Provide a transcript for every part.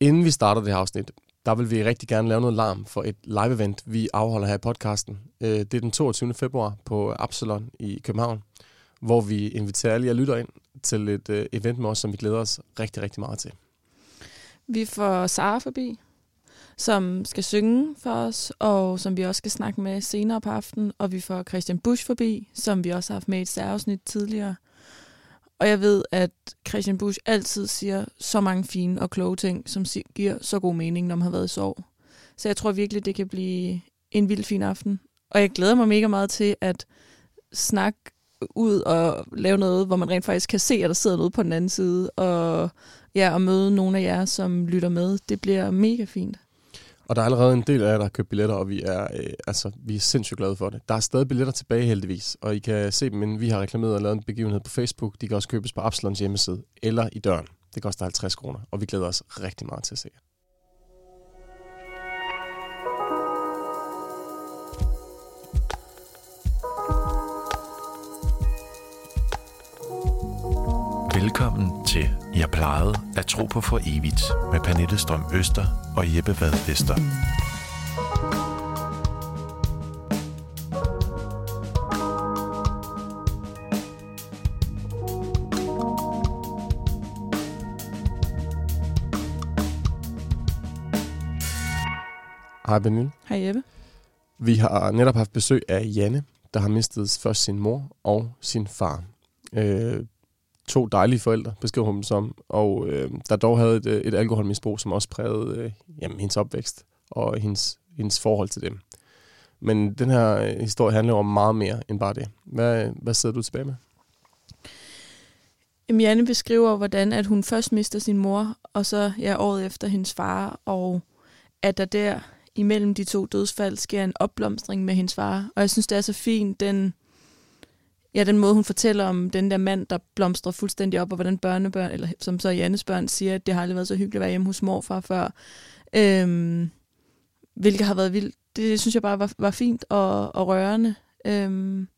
Inden vi starter det her afsnit, der vil vi rigtig gerne lave noget larm for et live-event, vi afholder her i podcasten. Øh, det er den 22. februar på Absalon i København, hvor vi inviterer alle jer lytter ind til et øh, event med os, som vi glæder os rigtig, rigtig meget til. Vi får Sara forbi, som skal synge for os, og som vi også skal snakke med senere på aftenen. Og vi får Christian Busch forbi, som vi også har haft med i et særafsnit tidligere. Og jeg ved, at Christian Busch altid siger så mange fine og kloge ting, som giver så god mening, når man har været i sorg. Så jeg tror virkelig, det kan blive en vild fin aften. Og jeg glæder mig mega meget til at snakke ud og lave noget, hvor man rent faktisk kan se, at der sidder noget på den anden side, og, ja, og møde nogle af jer, som lytter med. Det bliver mega fint. Og der er allerede en del af jer, der har købt billetter, og vi er, øh, altså, vi er sindssygt glade for det. Der er stadig billetter tilbage heldigvis, og I kan se dem, men vi har reklameret og lavet en begivenhed på Facebook. De kan også købes på Absalons hjemmeside eller i døren. Det koster 50 kroner, og vi glæder os rigtig meget til at se jer. Velkommen til Jeg plejede at tro på for evigt med Pernille Strøm Øster og Jeppe Vad Vester. Hej Benil. Hej Jeppe. Vi har netop haft besøg af Janne, der har mistet først sin mor og sin far. Øh, to dejlige forældre, beskriver hun dem som, og øh, der dog havde et, øh, et alkoholmisbrug, som også prægede øh, jamen, hendes opvækst og hendes, hendes forhold til dem. Men den her øh, historie handler om meget mere end bare det. Hvad, hvad sidder du tilbage med? Jamen, Janne beskriver, hvordan at hun først mister sin mor, og så ja, året efter hendes far, og at der der imellem de to dødsfald sker en opblomstring med hendes far. Og jeg synes, det er så fint, den, ja, den måde, hun fortæller om den der mand, der blomstrer fuldstændig op, og hvordan børnebørn, eller som så Jannes børn siger, at det har aldrig været så hyggeligt at være hjemme hos morfar før. Øhm, hvilket har været vildt. Det synes jeg bare var, var fint og, og rørende. Øhm,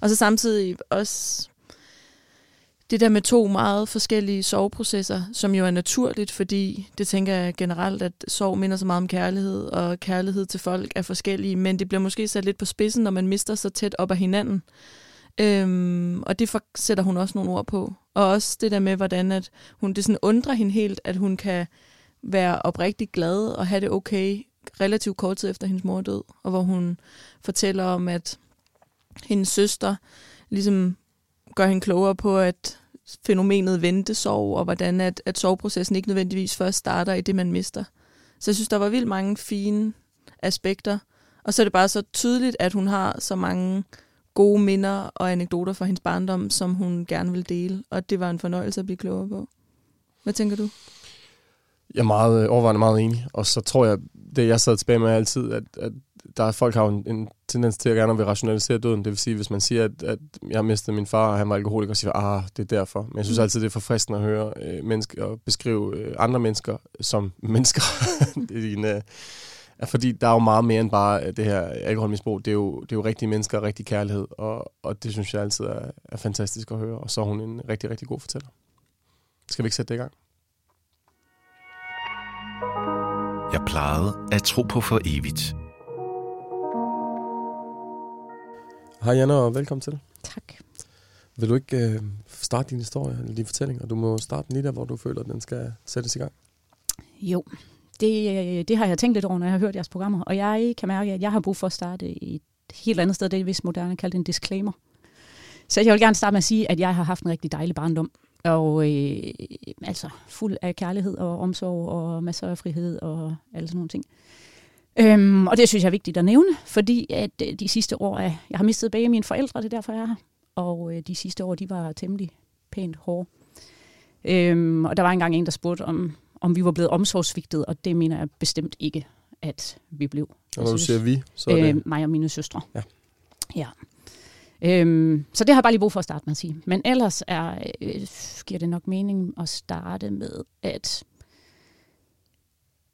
og så samtidig også det der med to meget forskellige soveprocesser, som jo er naturligt, fordi det tænker jeg generelt, at sorg minder så meget om kærlighed, og kærlighed til folk er forskellige, men det bliver måske sat lidt på spidsen, når man mister så tæt op af hinanden. Øhm, og det for, sætter hun også nogle ord på. Og også det der med, hvordan at hun, det sådan undrer hende helt, at hun kan være oprigtig glad og have det okay relativt kort tid efter hendes mor død. Og hvor hun fortæller om, at hendes søster ligesom gør hende klogere på, at fænomenet ventesorg, og hvordan at, at soveprocessen ikke nødvendigvis først starter i det, man mister. Så jeg synes, der var vildt mange fine aspekter. Og så er det bare så tydeligt, at hun har så mange gode minder og anekdoter fra hendes barndom, som hun gerne vil dele. Og det var en fornøjelse at blive klogere på. Hvad tænker du? Jeg er meget, overvejende meget enig. Og så tror jeg, det jeg sad tilbage med altid, at, at der er folk har en, en tendens til at gerne vil rationalisere døden. Det vil sige, hvis man siger, at, at jeg har mistet min far, og han var alkoholiker, så siger ah, det er derfor. Men jeg synes mm. altid, det er forfriskende at høre øh, mennesker og beskrive øh, andre mennesker som mennesker. det er en, øh, fordi der er jo meget mere end bare det her alkoholmisbrug. Det er jo, det er jo rigtige mennesker og rigtig kærlighed, og, og det synes jeg altid er, er fantastisk at høre. Og så er hun en rigtig, rigtig god fortæller. Skal vi ikke sætte det i gang? Jeg plejede at tro på for evigt. Hej Janne, og velkommen til. Tak. Vil du ikke øh, starte din historie, eller din fortælling, og du må starte lige der, hvor du føler, at den skal sættes i gang? Jo, det, det har jeg tænkt lidt over, når jeg har hørt jeres programmer, og jeg kan mærke, at jeg har brug for at starte et helt andet sted, det er vist moderne kaldt en disclaimer. Så jeg vil gerne starte med at sige, at jeg har haft en rigtig dejlig barndom, og øh, altså fuld af kærlighed og omsorg og masser af frihed og alle sådan nogle ting. Øhm, og det synes jeg er vigtigt at nævne, fordi at øh, de sidste år, jeg har mistet begge mine forældre, det er derfor jeg er her. Og øh, de sidste år, de var temmelig pænt hårde. Øhm, og der var engang en, der spurgte, om, om vi var blevet omsorgsvigtet, og det mener jeg bestemt ikke, at vi blev. Og når du siger vi, så er det... Øh, mig og mine søstre. Ja. Ja. Øhm, så det har jeg bare lige brug for at starte med at sige. Men ellers er, øh, giver det nok mening at starte med, at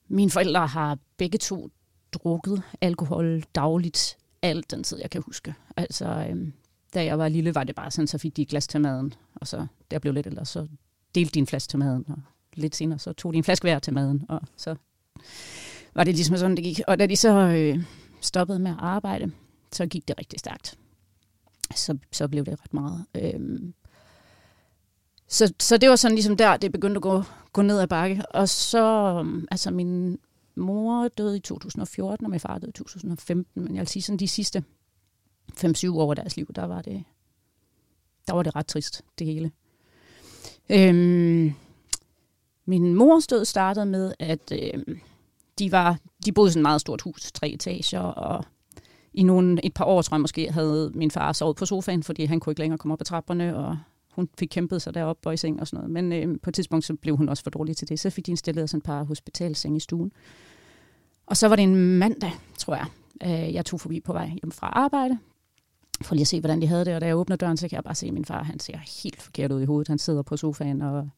mine forældre har begge to drukket alkohol dagligt, alt den tid, jeg kan huske. Altså, øhm, da jeg var lille, var det bare sådan, så fik de et glas til maden, og så, der blev lidt ældre, så delte de en flaske til maden, og lidt senere, så tog de en flaske vejr til maden, og så var det ligesom sådan, det gik. Og da de så øh, stoppede med at arbejde, så gik det rigtig stærkt. Så, så blev det ret meget. Øhm, så, så det var sådan ligesom der, det begyndte at gå, gå ned ad bakke. Og så, øh, altså min mor døde i 2014, og min far døde i 2015. Men jeg vil sige sådan de sidste 5-7 år af deres liv, der var det, der var det ret trist, det hele. Øhm, min mors død startede med, at øh, de, var, de boede i sådan et meget stort hus, tre etager, og i nogle, et par år, tror jeg måske, havde min far sovet på sofaen, fordi han kunne ikke længere komme op ad trapperne, og hun fik kæmpet sig derop og i seng og sådan noget. Men øh, på et tidspunkt, så blev hun også for dårlig til det. Så fik de installeret sådan et par hospitalseng i stuen. Og så var det en mandag, tror jeg, øh, jeg tog forbi på vej hjem fra arbejde, for lige at se, hvordan de havde det. Og da jeg åbner døren, så kan jeg bare se, at min far han ser helt forkert ud i hovedet. Han sidder på sofaen, og,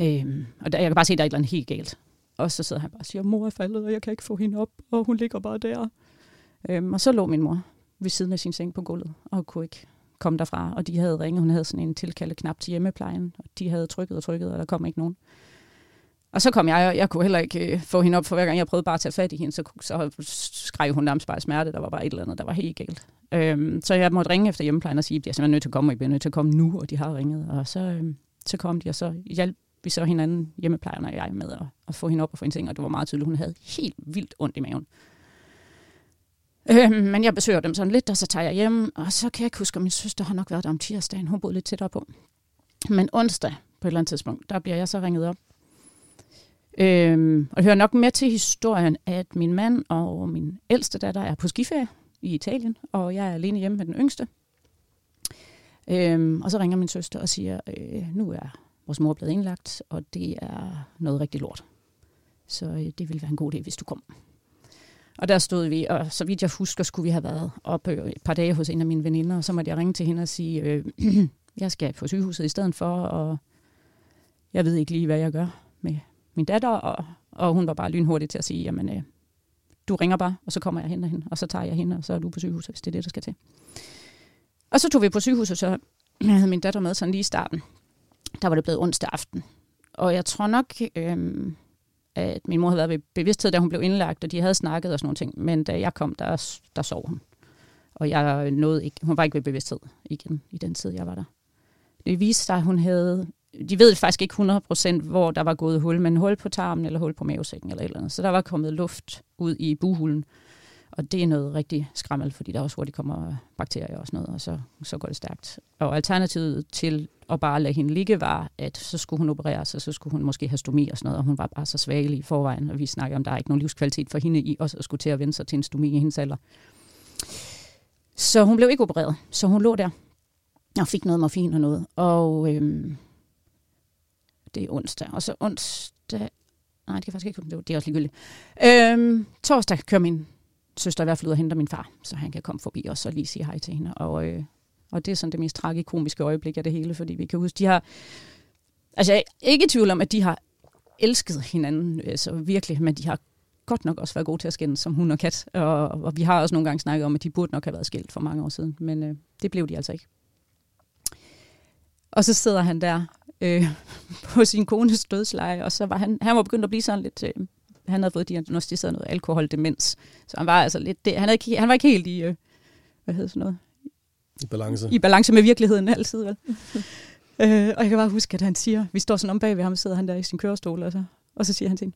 Øhm, og der, jeg kan bare se, at der er et eller andet helt galt. Og så sidder han bare og siger, mor er faldet, og jeg kan ikke få hende op, og hun ligger bare der. Øhm, og så lå min mor ved siden af sin seng på gulvet, og kunne ikke komme derfra. Og de havde ringet, hun havde sådan en tilkaldeknap til hjemmeplejen, og de havde trykket og trykket, og der kom ikke nogen. Og så kom jeg, og jeg kunne heller ikke øh, få hende op, for hver gang jeg prøvede bare at tage fat i hende, så, så skreg hun nærmest bare smerte. Der var bare et eller andet, der var helt galt. Øhm, så jeg måtte ringe efter hjemmeplejen og sige, at jeg er simpelthen nødt til at komme, og jeg bliver nødt til at komme nu, og de har ringet. Og så, øhm, så kom de, og så hjalp vi så hinanden, hjemmeplejerne og jeg, med at, at få hende op og få hende ting, og det var meget tydeligt, hun havde helt vildt ondt i maven. Øhm, men jeg besøger dem sådan lidt, og så tager jeg hjem, og så kan jeg ikke huske, at min søster har nok været der om tirsdagen. Hun boede lidt tættere på. Men onsdag, på et eller andet tidspunkt, der bliver jeg så ringet op. Øhm, og det hører nok med til historien, at min mand og min ældste datter er på skiferie i Italien, og jeg er alene hjemme med den yngste. Øhm, og så ringer min søster og siger, øh, nu er vores mor blevet indlagt, og det er noget rigtig lort. Så øh, det ville være en god idé, hvis du kom. Og der stod vi, og så vidt jeg husker, skulle vi have været op øh, et par dage hos en af mine veninder, og så måtte jeg ringe til hende og sige, øh, jeg skal på sygehuset i stedet for, og jeg ved ikke lige, hvad jeg gør med min datter, og, og hun var bare lynhurtig til at sige, jamen, øh, du ringer bare, og så kommer jeg hen og hende, og så tager jeg hende, og så er du på sygehuset, hvis det er det, der skal til. Og så tog vi på sygehuset, så jeg havde min datter med sådan lige i starten. Der var det blevet onsdag aften. Og jeg tror nok, øh, at min mor havde været ved bevidsthed, da hun blev indlagt, og de havde snakket og sådan nogle ting. Men da jeg kom, der, der sov hun. Og jeg nåede ikke, hun var ikke ved bevidsthed igen i den tid, jeg var der. Det viste sig, at hun havde, de ved faktisk ikke 100% hvor der var gået hul, men hul på tarmen eller hul på mavesækken eller et eller andet. Så der var kommet luft ud i buhulen. Og det er noget rigtig skræmmel, fordi der også hurtigt kommer bakterier og sådan noget, og så, så går det stærkt. Og alternativet til at bare lade hende ligge var, at så skulle hun opereres, og så skulle hun måske have stomi og sådan noget, og hun var bare så svagelig i forvejen, og vi snakker om, der er ikke nogen livskvalitet for hende i også at skulle til at vende sig til en stomi i hendes alder. Så hun blev ikke opereret, så hun lå der og fik noget morfin og noget. Og øhm, det er onsdag. Og så onsdag... Nej, det kan faktisk ikke det er også ligegyldigt. Øhm, torsdag kører min søster i hvert fald ud og henter min far, så han kan komme forbi os og lige sige hej til hende. Og, øh, og det er sådan det mest tragikomiske øjeblik af det hele, fordi vi kan huske, de har... Altså, jeg er ikke i tvivl om, at de har elsket hinanden, altså virkelig, men de har godt nok også været gode til at skændes som hund og kat. Og, og vi har også nogle gange snakket om, at de burde nok have været skilt for mange år siden, men øh, det blev de altså ikke. Og så sidder han der øh, på sin kones dødsleje, og så var han, han var begyndt at blive sådan lidt... Øh, han havde fået diagnostiseret noget alkoholdemens. Så han var altså lidt... Det, han, havde ikke, han var ikke helt i... Øh, hvad hedder sådan noget? I balance. I balance med virkeligheden altid, vel? øh, og jeg kan bare huske, at han siger... Vi står sådan om bag ved ham, sidder han der i sin kørestol, og så, og så siger han til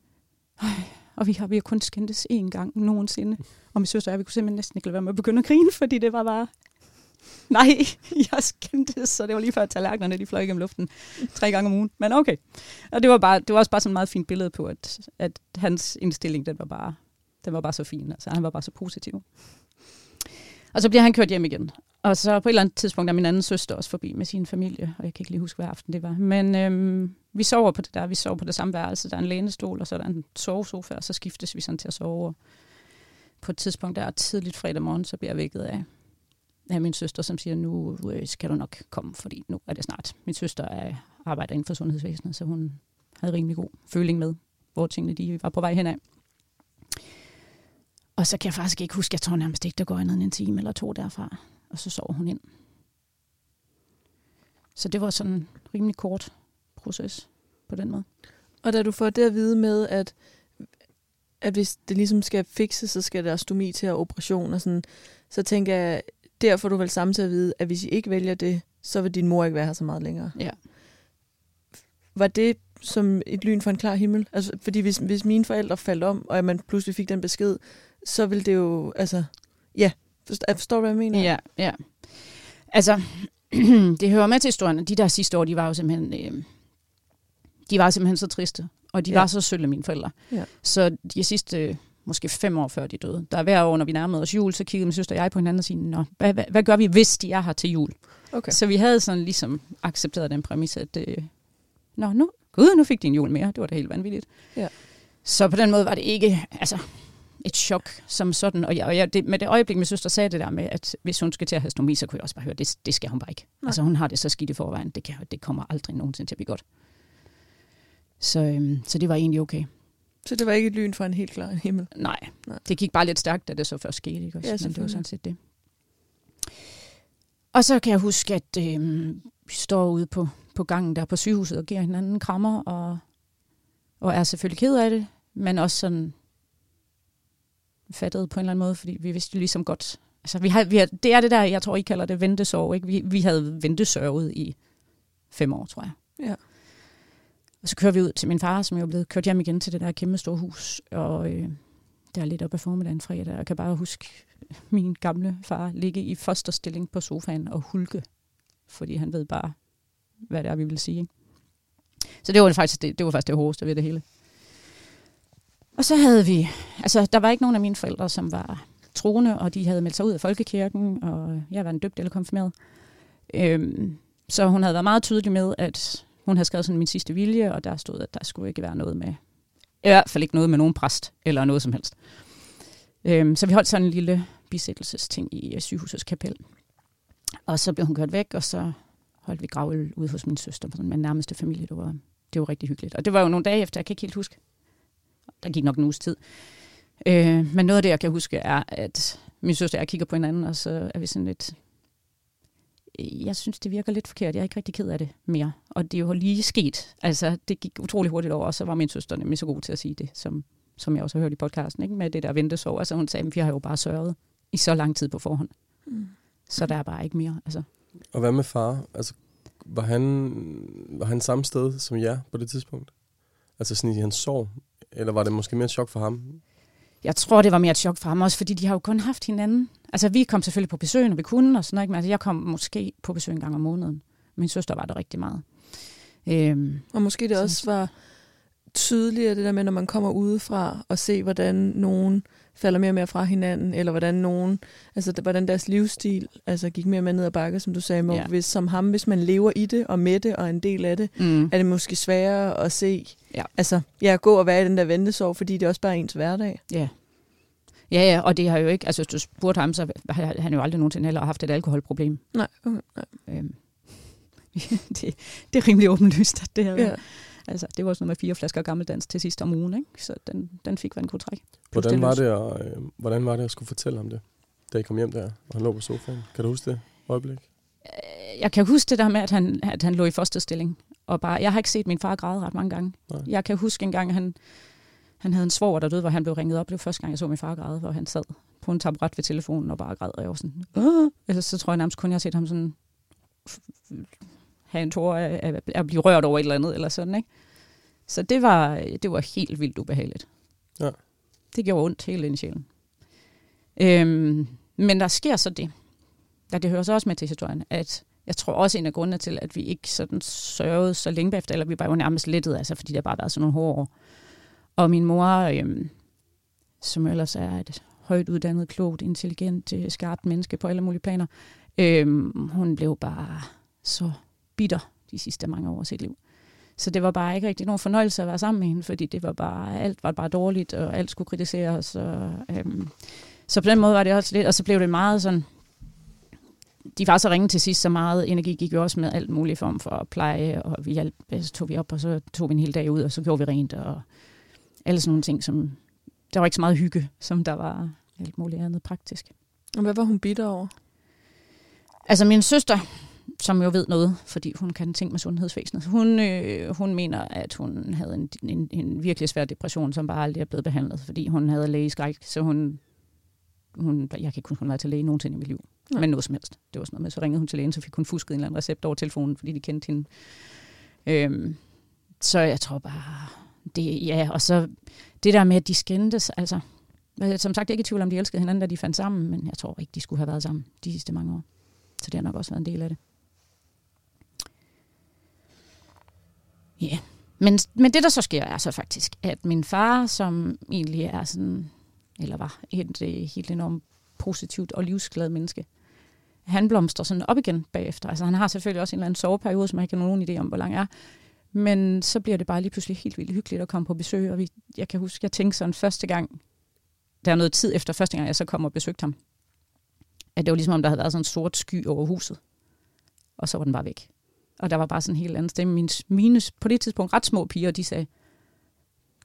og vi har, vi har kun skændtes én gang nogensinde. Og min søster og jeg, vi kunne simpelthen næsten ikke lade være med at begynde at grine, fordi det var bare Nej, jeg skændte, så det var lige før tallerkenerne, de fløj gennem luften tre gange om ugen. Men okay. Og det var, bare, det var også bare sådan et meget fint billede på, at, at hans indstilling, den var, bare, den var bare så fin. Altså, han var bare så positiv. Og så bliver han kørt hjem igen. Og så på et eller andet tidspunkt er min anden søster også forbi med sin familie, og jeg kan ikke lige huske, hvad aften det var. Men øhm, vi sover på det der, vi sover på det samme værelse. Der er en lænestol, og så er der en sovesofa, og så skiftes vi sådan til at sove. På et tidspunkt, der er tidligt fredag morgen, så bliver jeg vækket af af min søster, som siger, nu øh, skal du nok komme, fordi nu er det snart. Min søster er, arbejder inden for sundhedsvæsenet, så hun havde rimelig god føling med, hvor tingene de var på vej henad. Og så kan jeg faktisk ikke huske, jeg tror nærmest ikke, der går andet end en time eller to derfra. Og så sover hun ind. Så det var sådan en rimelig kort proces. på den måde. Og da du får det at vide med, at, at hvis det ligesom skal fikses, så skal der stomi til at operation og sådan, så tænker jeg, der får du vel samtidig at vide, at hvis I ikke vælger det, så vil din mor ikke være her så meget længere. Ja. Var det som et lyn for en klar himmel? Altså, fordi hvis, hvis mine forældre faldt om, og man pludselig fik den besked, så ville det jo, altså, ja, forstår, forstår du, hvad jeg mener? Ja, ja. Altså, det hører med til historien. De der sidste år, de var jo simpelthen, øh, de var simpelthen så triste. Og de Ja. var så sølle, mine forældre. Ja. Så de sidste, måske fem år før de døde, der er hver år, når vi nærmede os jul, så kiggede min søster og jeg på hinanden og sagde, Nå, hvad, hvad, hvad gør vi, hvis de er her til jul? Okay. Så vi havde sådan ligesom accepteret den præmis, at øh, Nå, nu, gud, nu fik de en jul mere. Det var da helt vanvittigt. Ja. Så på den måde var det ikke altså, et chok som sådan. Og, jeg, og jeg, det, med det øjeblik, min søster sagde det der med, at hvis hun skal til at have stomi, så kunne jeg også bare høre, det, det skal hun bare ikke. Nej. Altså hun har det så skidt i forvejen. Det, kan, det kommer aldrig nogensinde til at blive godt. Så, øhm, så det var egentlig okay. Så det var ikke et lyn for en helt klar himmel? Nej, Nej. Det gik bare lidt stærkt, da det så først skete. Ikke? Også? Ja, Men det var sådan set det. Og så kan jeg huske, at øhm, vi står ude på, på gangen der på sygehuset og giver hinanden krammer, og, og er selvfølgelig ked af det, men også sådan fattet på en eller anden måde, fordi vi vidste jo ligesom godt, altså vi har, vi har, det er det der, jeg tror, I kalder det ventesorg, ikke? Vi, vi havde ventesørget i fem år, tror jeg. Ja. Og så kører vi ud til min far, som jo er blevet kørt hjem igen til det der kæmpe store hus, og øh, der er lidt op af formiddagen fredag, og jeg kan bare huske min gamle far ligge i fosterstilling på sofaen og hulke, fordi han ved bare, hvad det er, vi vil sige. Ikke? Så det var faktisk det, det var faktisk det hårdeste ved det hele. Og så havde vi, altså der var ikke nogen af mine forældre, som var troende, og de havde meldt sig ud af folkekirken, og jeg var en døbt eller konfirmeret. Øhm, så hun havde været meget tydelig med, at hun havde skrevet sådan min sidste vilje, og der stod, at der skulle ikke være noget med, i hvert fald ikke noget med nogen præst, eller noget som helst. Øhm, så vi holdt sådan en lille bisættelsesting i øh, sygehusets kapel. Og så blev hun kørt væk, og så holdt vi gravøl ude hos min søster, sådan min nærmeste familie. Det var, det var rigtig hyggeligt. Og det var jo nogle dage efter, jeg kan ikke helt huske. Der gik nok en uges tid. Øh, men noget af det, jeg kan huske, er, at min søster og jeg kigger på hinanden, og så er vi sådan lidt... Jeg synes, det virker lidt forkert. Jeg er ikke rigtig ked af det mere. Og det er jo lige sket. Altså, det gik utrolig hurtigt over, og så var min søster nemlig så god til at sige det, som, som jeg også har hørt i podcasten, ikke? med det der ventesorg. Altså, hun sagde, at vi har jo bare sørget i så lang tid på forhånd. Mm. Så der er bare ikke mere. Altså, Og hvad med far? Altså, var han, var han samme sted som jer på det tidspunkt? Altså sådan i hans sorg? Eller var det måske mere et chok for ham? Jeg tror, det var mere et chok for ham også, fordi de har jo kun haft hinanden. Altså, vi kom selvfølgelig på besøg, når vi kunne, og sådan noget, ikke? men altså, jeg kom måske på besøg en gang om måneden. Min søster var der rigtig meget. Øhm, Og måske det Så- også var tydeligere, det der med, når man kommer udefra og se, hvordan nogen falder mere og mere fra hinanden, eller hvordan nogen, altså hvordan deres livsstil altså, gik mere og mere ned ad bakke, som du sagde, Mo. Ja. Hvis, som ham, hvis man lever i det og med det og er en del af det, mm, er det måske sværere at se, Ja. altså, ja, gå og være i den der ventesorg, fordi det er også bare ens hverdag. ja. Ja, ja, og det har jo ikke, altså hvis du spurgte ham, så har han jo aldrig nogensinde heller haft et alkoholproblem. Nej, okay, nej. Øhm, det, det er rimelig åbenlyst, at det har Ja. Altså, det var sådan noget med fire flasker gammeldans til sidst om ugen, ikke? Så den, den fik, hvad den kunne trække. Plus Hvordan var, det at, øh, hvordan var det at skulle fortælle ham det, da I kom hjem der, og han lå på sofaen? Kan du huske det øjeblik? Øh, Jeg kan huske det der med, at han, at han lå i fosterstilling. Og bare, jeg har ikke set min far græde ret mange gange. Nej. Jeg kan huske en gang, han, han havde en svoger, der døde, hvor han blev ringet op. Det var første gang, jeg så min far græde, hvor han sad på en taburet ved telefonen og bare græd. Og jeg var sådan, Åh! Ellers så tror jeg nærmest kun, jeg har set ham sådan have en tår af, af, af at blive rørt over et eller andet, eller sådan, ikke? Så det var, det var helt vildt ubehageligt. Ja. Det gjorde ondt helt ind i sjælen. Øhm, men der sker så det, der det hører så også med til historien, at jeg tror også en af grundene til, at vi ikke sådan sørgede så længe bagefter, eller vi var jo nærmest lettet, altså fordi der bare været sådan nogle hårde år. Og min mor, øhm, som ellers er et højt uddannet, klogt, intelligent, øh, skarpt menneske på alle mulige planer, øhm, hun blev bare så bitter de sidste mange år af sit liv. Så det var bare ikke rigtig nogen fornøjelse at være sammen med hende, fordi det var bare, alt var bare dårligt, og alt skulle kritiseres. Og, øhm, så på den måde var det også lidt, og så blev det meget sådan, de var så ringe til sidst, så meget energi gik jo også med alt muligt form for pleje, og vi hjalp, så tog vi op, og så tog vi en hel dag ud, og så gjorde vi rent, og alle sådan nogle ting, som, der var ikke så meget hygge, som der var alt muligt andet praktisk. Og hvad var hun bitter over? Altså min søster som jo ved noget, fordi hun kan ting med sundhedsvæsenet. Hun, øh, hun mener, at hun havde en, en, en virkelig svær depression, som bare aldrig er blevet behandlet, fordi hun havde lægeskræk, så hun, hun, jeg kan ikke huske, hun var til læge nogensinde i mit liv. Nej. Men noget som helst. Det var sådan noget med, så ringede hun til lægen, så fik hun fusket en eller anden recept over telefonen, fordi de kendte hende. Øhm, så jeg tror bare, det, ja, og så det der med, at de skændtes, altså, som sagt, jeg er ikke i tvivl om, de elskede hinanden, da de fandt sammen, men jeg tror ikke, de skulle have været sammen de sidste mange år. Så det har nok også været en del af det. Ja, yeah. men, men det der så sker er så faktisk, at min far, som egentlig er sådan, eller var et, et helt enormt positivt og livsglad menneske, han blomstrer sådan op igen bagefter. Altså han har selvfølgelig også en eller anden soveperiode, som jeg ikke har nogen idé om, hvor lang er. Men så bliver det bare lige pludselig helt vildt hyggeligt at komme på besøg. Og vi, jeg kan huske, jeg tænkte sådan første gang, der er noget tid efter første gang, jeg så kom og besøgte ham, at det var ligesom om, der havde været sådan en sort sky over huset. Og så var den bare væk. Og der var bare sådan en helt anden stemme. Mine, mine på det tidspunkt ret små piger, de sagde,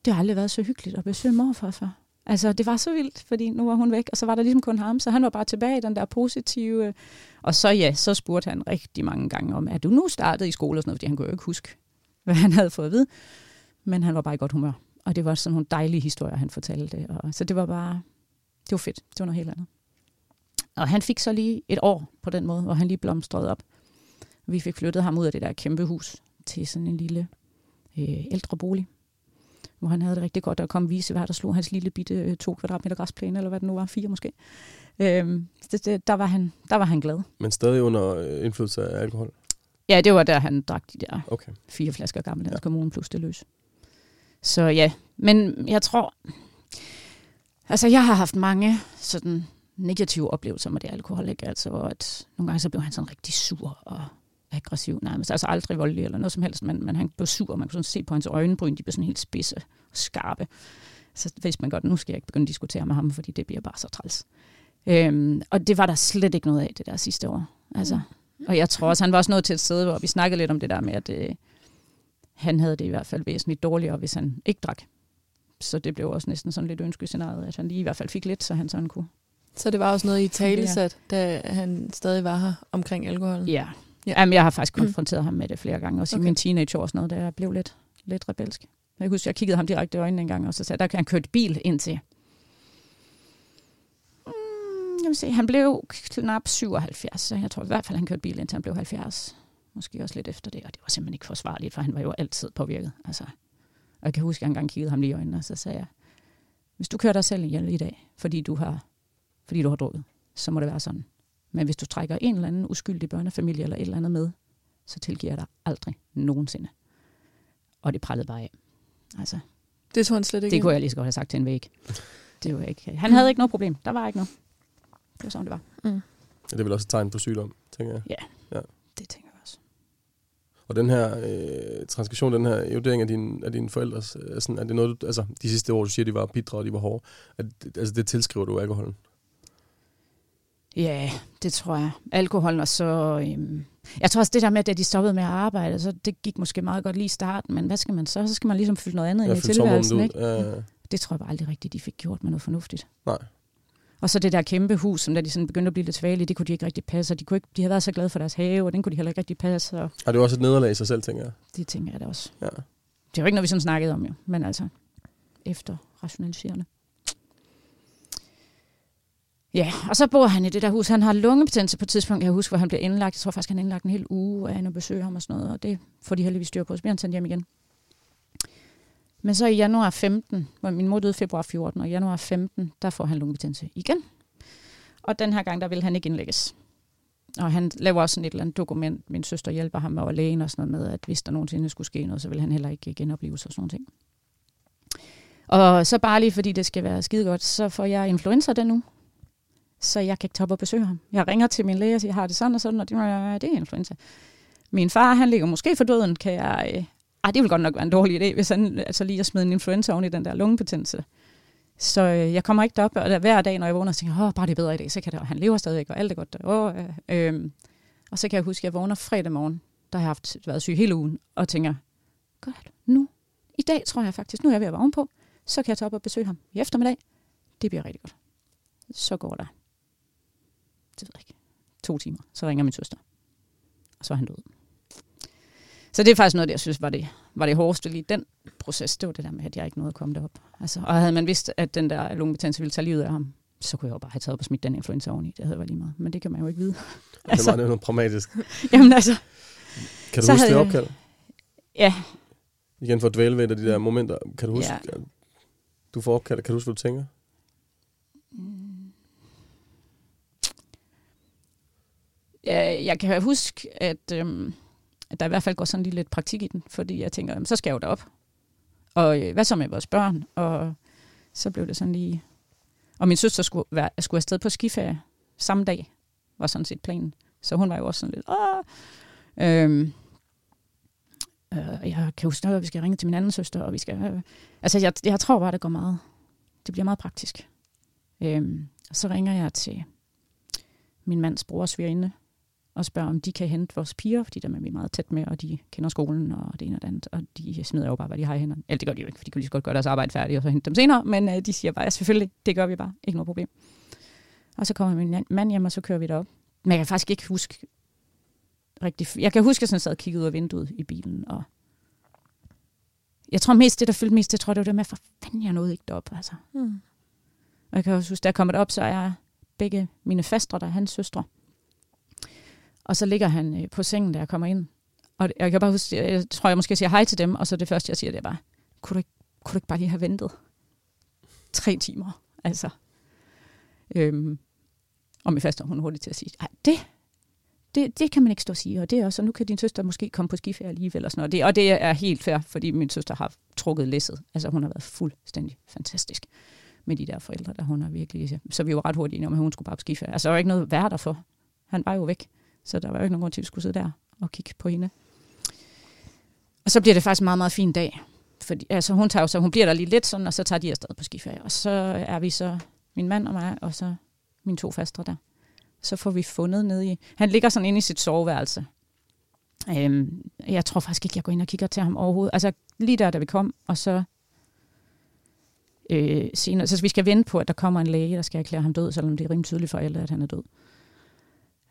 det har aldrig været så hyggeligt at besøge morfar før. Altså, det var så vildt, fordi nu var hun væk, og så var der ligesom kun ham, så han var bare tilbage i den der positive. Øh. Og så ja, så spurgte han rigtig mange gange om, er du nu startet i skole og sådan noget, fordi han kunne jo ikke huske, hvad han havde fået at vide. Men han var bare i godt humør. Og det var sådan nogle dejlige historier, han fortalte. Og, så det var bare, det var fedt. Det var noget helt andet. Og han fik så lige et år på den måde, hvor han lige blomstrede op. Vi fik flyttet ham ud af det der kæmpe hus til sådan en lille øh, ældre bolig, hvor han havde det rigtig godt. Der kom visevært der slog hans lille bitte øh, to kvadratmeter græsplæne, eller hvad det nu var, fire måske. Øh, det, det, der, var han, der var han glad. Men stadig under øh, indflydelse af alkohol? Ja, det var der, han drak de der okay. fire flasker gamle ja. kommunen plus det løs. Så ja, men jeg tror... Altså, jeg har haft mange sådan negative oplevelser med det alkohol, ikke? Altså, hvor at nogle gange så blev han sådan rigtig sur og aggressiv nærmest. Altså aldrig voldelig eller noget som helst, men, men han blev sur. Man kunne sådan se på hans øjenbryn, de blev sådan helt spidse og skarpe. Så vidste man godt, nu skal jeg ikke begynde at diskutere med ham, fordi det bliver bare så træls. Øhm, og det var der slet ikke noget af det der sidste år. Altså, mm. Og jeg tror også, han var også nået til et sted, hvor vi snakkede lidt om det der med, at øh, han havde det i hvert fald væsentligt dårligere, hvis han ikke drak. Så det blev også næsten sådan lidt ønskescenariet, at han lige i hvert fald fik lidt, så han sådan kunne. Så det var også noget i talesat, da han stadig var her omkring alkohol? Ja. ja. Jamen, jeg har faktisk mm. konfronteret mm. ham med det flere gange, også okay. i min teenageår og sådan noget, da jeg blev lidt, lidt rebelsk. Jeg husker, jeg kiggede ham direkte i øjnene en gang, og så sagde der kan han køre bil ind til. Mm, jeg vil se, han blev knap 77, så jeg tror i hvert fald, han kørte bil indtil han blev 70 måske også lidt efter det, og det var simpelthen ikke forsvarligt, for han var jo altid påvirket. Altså, og jeg kan huske, at jeg engang kiggede ham lige i øjnene, og så sagde jeg, hvis du kører dig selv ihjel i dag, fordi du har, fordi du har drukket, så må det være sådan. Men hvis du trækker en eller anden uskyldig børnefamilie eller et eller andet med, så tilgiver jeg dig aldrig nogensinde. Og det prallede bare af. Altså, det tror han slet ikke. Det kunne jeg lige så godt have sagt til en væg. Det var ikke. Han havde ikke noget problem. Der var ikke noget. Det var sådan, det var. Mm. Det er vel også et tegn på sygdom, tænker jeg. Ja, ja. det tænker og den her øh, transkription, den her erodering af, din, af dine forældres, øh, sådan, er det noget, du, altså de sidste år, du siger, de var bitre og de var hårde, at, altså det tilskriver du alkoholen? Ja, det tror jeg. Alkoholen og så... Øhm, jeg tror også det der med, at de stoppede med at arbejde, så det gik måske meget godt lige i starten, men hvad skal man så? Så skal man ligesom fylde noget andet ja, ind i tilværelsen, ikke? Ja. Det tror jeg bare aldrig rigtigt, de fik gjort med noget fornuftigt. Nej. Og så det der kæmpe hus, som da de sådan begyndte at blive lidt svagelige, det kunne de ikke rigtig passe, og de, kunne ikke, de havde været så glade for deres have, og den kunne de heller ikke rigtig passe. Og, og det var også et nederlag i sig selv, tænker jeg. Det tænker jeg da også. Ja. Det var ikke noget, vi sådan snakkede om, jo, men altså efter rationaliserende. Ja, og så bor han i det der hus. Han har lungebetændelse på et tidspunkt. Jeg husker, hvor han bliver indlagt. Jeg tror faktisk, han er indlagt en hel uge, og han besøger ham og sådan noget. Og det får de heldigvis styr på. Så bliver han sendt hjem igen. Men så i januar 15, hvor min mor døde februar 14, og i januar 15, der får han lungebetændelse igen. Og den her gang, der vil han ikke indlægges. Og han laver også sådan et eller andet dokument. Min søster hjælper ham med at lægen og sådan noget med, at hvis der nogensinde skulle ske noget, så vil han heller ikke genopleves og sådan noget. Og så bare lige fordi det skal være skide godt, så får jeg influenza den nu. Så jeg kan ikke tage op og besøge ham. Jeg ringer til min læge og siger, jeg har det sådan og sådan, og de det er influenza. Min far, han ligger måske for døden, kan jeg øh, ah, det ville godt nok være en dårlig idé, hvis han altså lige at smide en influenza oven i den der lungebetændelse. Så øh, jeg kommer ikke derop, og der, hver dag, når jeg vågner, så tænker jeg, åh, bare det er bedre i dag, så kan det, og han lever stadigvæk, og alt er godt. Der. Åh, øh, øh. Og så kan jeg huske, at jeg vågner fredag morgen, der har jeg haft været syg hele ugen, og tænker, godt, nu, i dag tror jeg faktisk, nu er jeg ved at vågne på, så kan jeg tage op og besøge ham i eftermiddag. Det bliver rigtig godt. Så går der, det ved jeg ikke, to timer, så ringer min søster. så er han død. Så det er faktisk noget, jeg synes var det, var det hårdeste lige den proces. Det var det der med, at jeg ikke nåede at komme derop. Altså, og havde man vidst, at den der lungebetændelse ville tage livet af ham, så kunne jeg jo bare have taget op og smidt den influenza oveni. Det havde været lige meget. Men det kan man jo ikke vide. Altså, det var noget pragmatisk. Jamen altså. Kan du huske det opkald? Ja. Igen for at dvæle ved de der momenter. Kan du huske, ja. du får opkald. Kan du huske, hvad du tænker? Mm. Ja, jeg kan huske, at, øhm, at der i hvert fald går sådan lige lidt praktik i den, fordi jeg tænker, jamen, så skal jeg jo derop. Og øh, hvad så med vores børn? Og så blev det sådan lige... Og min søster skulle, være, skulle afsted på skiferie samme dag, var sådan set planen. Så hun var jo også sådan lidt... Åh! Øhm, øh, jeg kan huske, at vi skal ringe til min anden søster, og vi skal... Øh, altså, jeg, jeg tror bare, det går meget... Det bliver meget praktisk. Øhm, så ringer jeg til min mands bror svigerinde, og spørger, om de kan hente vores piger, fordi dem er vi meget tæt med, og de kender skolen og det ene og det andet, og de smider jo bare, hvad de har i hænderne. Eller det gør de jo ikke, for de kan lige så godt gøre deres arbejde færdigt, og så hente dem senere, men øh, de siger bare, ja, selvfølgelig, det gør vi bare, ikke noget problem. Og så kommer min mand hjem, og så kører vi derop. Men jeg kan faktisk ikke huske rigtig... Jeg kan huske, at jeg sad og kiggede ud af vinduet i bilen, og jeg tror mest, det der fyldte mest, det tror jeg, det var det med, for fanden, jeg nåede ikke derop, altså. Mm. Og jeg kan også huske, da jeg kommer op, så er jeg begge mine fastre, der er hans søstre. Og så ligger han øh, på sengen, da jeg kommer ind. Og jeg kan bare huske, jeg tror, jeg måske siger hej til dem, og så det første, jeg siger, det er bare, kunne du ikke, kunne du ikke bare lige have ventet tre timer? Altså. Øhm, og min faste, hun hurtigt til at sige, det, det, det kan man ikke stå og sige, og det er også, og nu kan din søster måske komme på skiferie alligevel, og sådan noget. Det, og det er helt fair, fordi min søster har trukket læsset. Altså hun har været fuldstændig fantastisk med de der forældre, der hun har virkelig... Så vi var ret hurtigt enige om, at hun skulle bare på skiferie. Altså der var ikke noget værd derfor. Han var jo væk. Så der var jo ikke nogen grund til, at vi skulle sidde der og kigge på hende. Og så bliver det faktisk en meget, meget fin dag. Fordi, altså, hun, tager jo, så hun bliver der lige lidt sådan, og så tager de afsted på skiferie. Og så er vi så, min mand og mig, og så mine to fastre der. Så får vi fundet ned i... Han ligger sådan inde i sit soveværelse. Øhm, jeg tror faktisk ikke, jeg går ind og kigger til ham overhovedet. Altså lige der, da vi kom, og så øh, senere. Så vi skal vente på, at der kommer en læge, der skal erklære ham død, selvom det er rimelig tydeligt for alle, at han er død.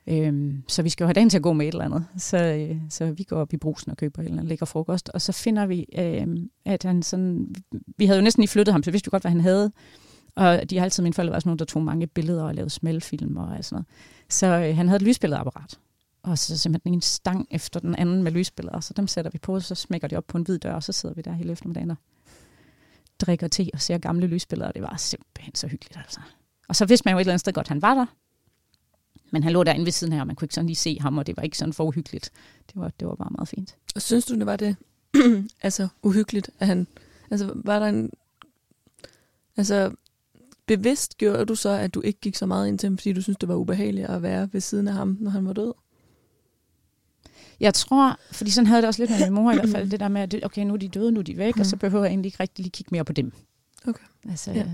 Øhm, så vi skal jo have dagen til at gå med et eller andet. Så, øh, så vi går op i brusen og køber en eller anden lækker frokost, og så finder vi, øh, at han sådan... Vi havde jo næsten lige flyttet ham, så vidste vi godt, hvad han havde. Og de har altid, mine forældre var sådan nogle, der tog mange billeder og lavede smeltfilm og sådan noget. Så øh, han havde et lysbilledapparat. Og så simpelthen en stang efter den anden med lysbilleder. Så dem sætter vi på, og så smækker de op på en hvid dør, og så sidder vi der hele eftermiddagen og drikker te og ser gamle lysbilleder. Det var simpelthen så hyggeligt, altså. Og så vidste man jo et eller andet sted godt, at han var der. Men han lå derinde ved siden af, og man kunne ikke sådan lige se ham, og det var ikke sådan for uhyggeligt. Det var, det var bare meget fint. Og synes du, det var det altså uhyggeligt, at han... Altså, var der en... Altså, bevidst gjorde du så, at du ikke gik så meget ind til ham, fordi du synes, det var ubehageligt at være ved siden af ham, når han var død? Jeg tror, fordi sådan havde det også lidt med min mor i hvert fald, det der med, at okay, nu er de døde, nu er de væk, mm. og så behøver jeg egentlig ikke rigtig lige kigge mere på dem. Okay. Altså, ja.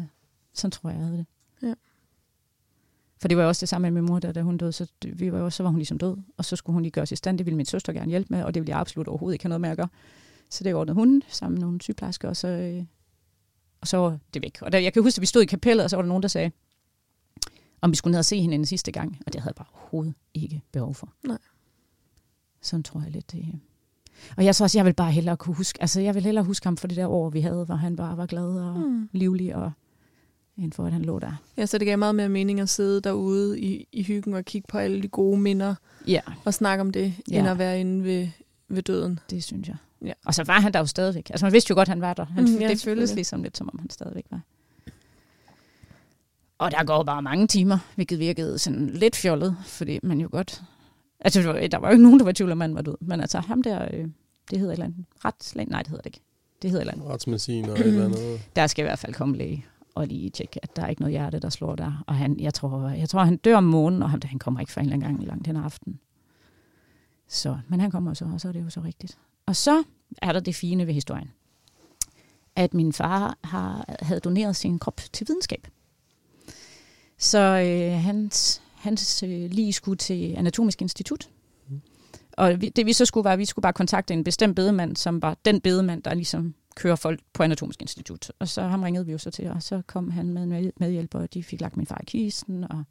sådan tror jeg, jeg havde det. Ja. For det var også det samme med min mor, der, da hun døde, så, vi var jo, så var hun ligesom død, og så skulle hun lige gøre sig i stand. Det ville min søster gerne hjælpe med, og det ville jeg absolut overhovedet ikke have noget med at gøre. Så det ordnede hun sammen med nogle sygeplejersker, og så, øh, og så var det væk. Og der, jeg kan huske, at vi stod i kapellet, og så var der nogen, der sagde, om vi skulle ned og se hende en sidste gang, og det havde jeg bare overhovedet ikke behov for. Nej. Sådan tror jeg lidt, det og jeg tror også, jeg vil bare hellere kunne huske, altså jeg vil hellere huske ham for det der år, vi havde, hvor han bare var glad og mm. livlig og end for, at han lå der. Ja, så det gav meget mere mening at sidde derude i, i hyggen og kigge på alle de gode minder. Ja. Og snakke om det, ja. end at være inde ved, ved døden. Det synes jeg. Ja. Og så var han der jo stadigvæk. Altså man vidste jo godt, at han var der. Han, mm, ja, det føltes ligesom lidt, som om han stadigvæk var. Og der går bare mange timer, hvilket virkede sådan lidt fjollet, fordi man jo godt... Altså, der var jo ikke nogen, der var i tvivl om, han var død. Men altså, ham der, øh, det hedder et eller andet. Ret, nej, det hedder det ikke. Det hedder et eller andet. Retsmedicin og et eller andet. Der skal i hvert fald komme læge og lige tjekke, at der er ikke noget hjerte, der slår der. Og han, jeg, tror, jeg tror, han dør om måneden, og han, han kommer ikke for en gang langt ad aften. Så, men han kommer så, og så er det jo så rigtigt. Og så er der det fine ved historien, at min far har, havde doneret sin krop til videnskab. Så øh, hans, hans øh, lige skulle til Anatomisk Institut. Mm. Og vi, det vi så skulle var, at vi skulle bare kontakte en bestemt bedemand, som var den bedemand, der ligesom kører folk på Anatomisk Institut. Og så ham ringede vi jo så til, og så kom han med medhjælper, og de fik lagt min far i kisten, og,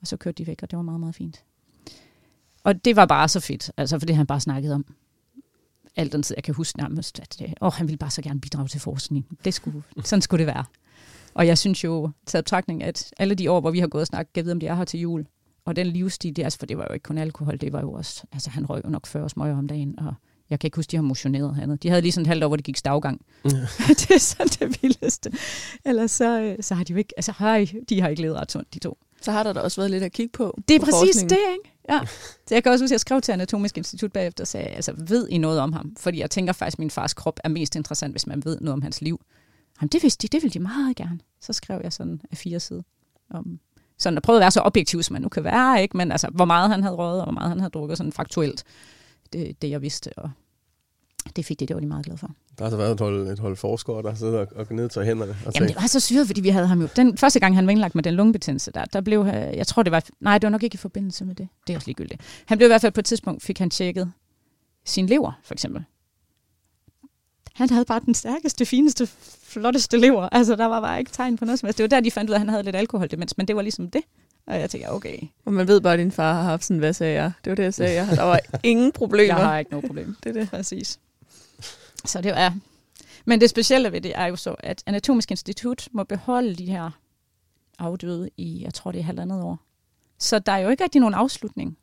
og så kørte de væk, og det var meget, meget fint. Og det var bare så fedt, altså for det han bare snakkede om alt den tid, jeg kan huske nærmest, at det, åh, han ville bare så gerne bidrage til forskning. Det skulle, sådan skulle det være. Og jeg synes jo, taget betragtning, at alle de år, hvor vi har gået og snakket, jeg ved, om de er her til jul, og den livsstil, det, altså, for det var jo ikke kun alkohol, det var jo også, altså han røg jo nok 40 smøger om dagen, og jeg kan ikke huske, de har motioneret andet. De havde lige sådan et halvt år, hvor det gik stavgang. det er sådan det vildeste. Ellers så, øh, så har de jo ikke, altså hej, de har ikke levet ret sundt, de to. Så har der da også været lidt at kigge på. Det er på præcis det, ikke? Ja. Så jeg kan også huske, at jeg skrev til Anatomisk Institut bagefter og sagde, altså ved I noget om ham? Fordi jeg tænker faktisk, at min fars krop er mest interessant, hvis man ved noget om hans liv. Jamen det vidste de, det ville de meget gerne. Så skrev jeg sådan af fire side om sådan at prøve at være så objektiv, som man nu kan være, ikke? Men altså, hvor meget han havde røget, og hvor meget han havde drukket, sådan faktuelt. Det, det jeg vidste, og det fik de, det var de meget glade for. Der har så været et hold, et hold forskere, der sidder og, og til hænderne. Og Jamen, det var så syret, fordi vi havde ham jo... Den første gang, han var indlagt med den lungebetændelse der, der blev... øh, Jeg tror, det var... Nej, det var nok ikke i forbindelse med det. Det er også ligegyldigt. Han blev i hvert fald på et tidspunkt, fik han tjekket sin lever, for eksempel. Han havde bare den stærkeste, fineste, flotteste lever. Altså, der var bare ikke tegn på noget som helst. Det var der, de fandt ud af, at han havde lidt alkoholdemens, men det var ligesom det. Og jeg tænkte, okay, Og man ved bare, at din far har haft sådan, hvad sagde jeg? Det var det, jeg sagde. Jeg. Der var ingen problemer. jeg har ikke noget problem. Det er det. Præcis. Så det er... Men det specielle ved det er jo så, at Anatomisk Institut må beholde de her afdøde i, jeg tror det er halvandet år. Så der er jo ikke rigtig nogen afslutning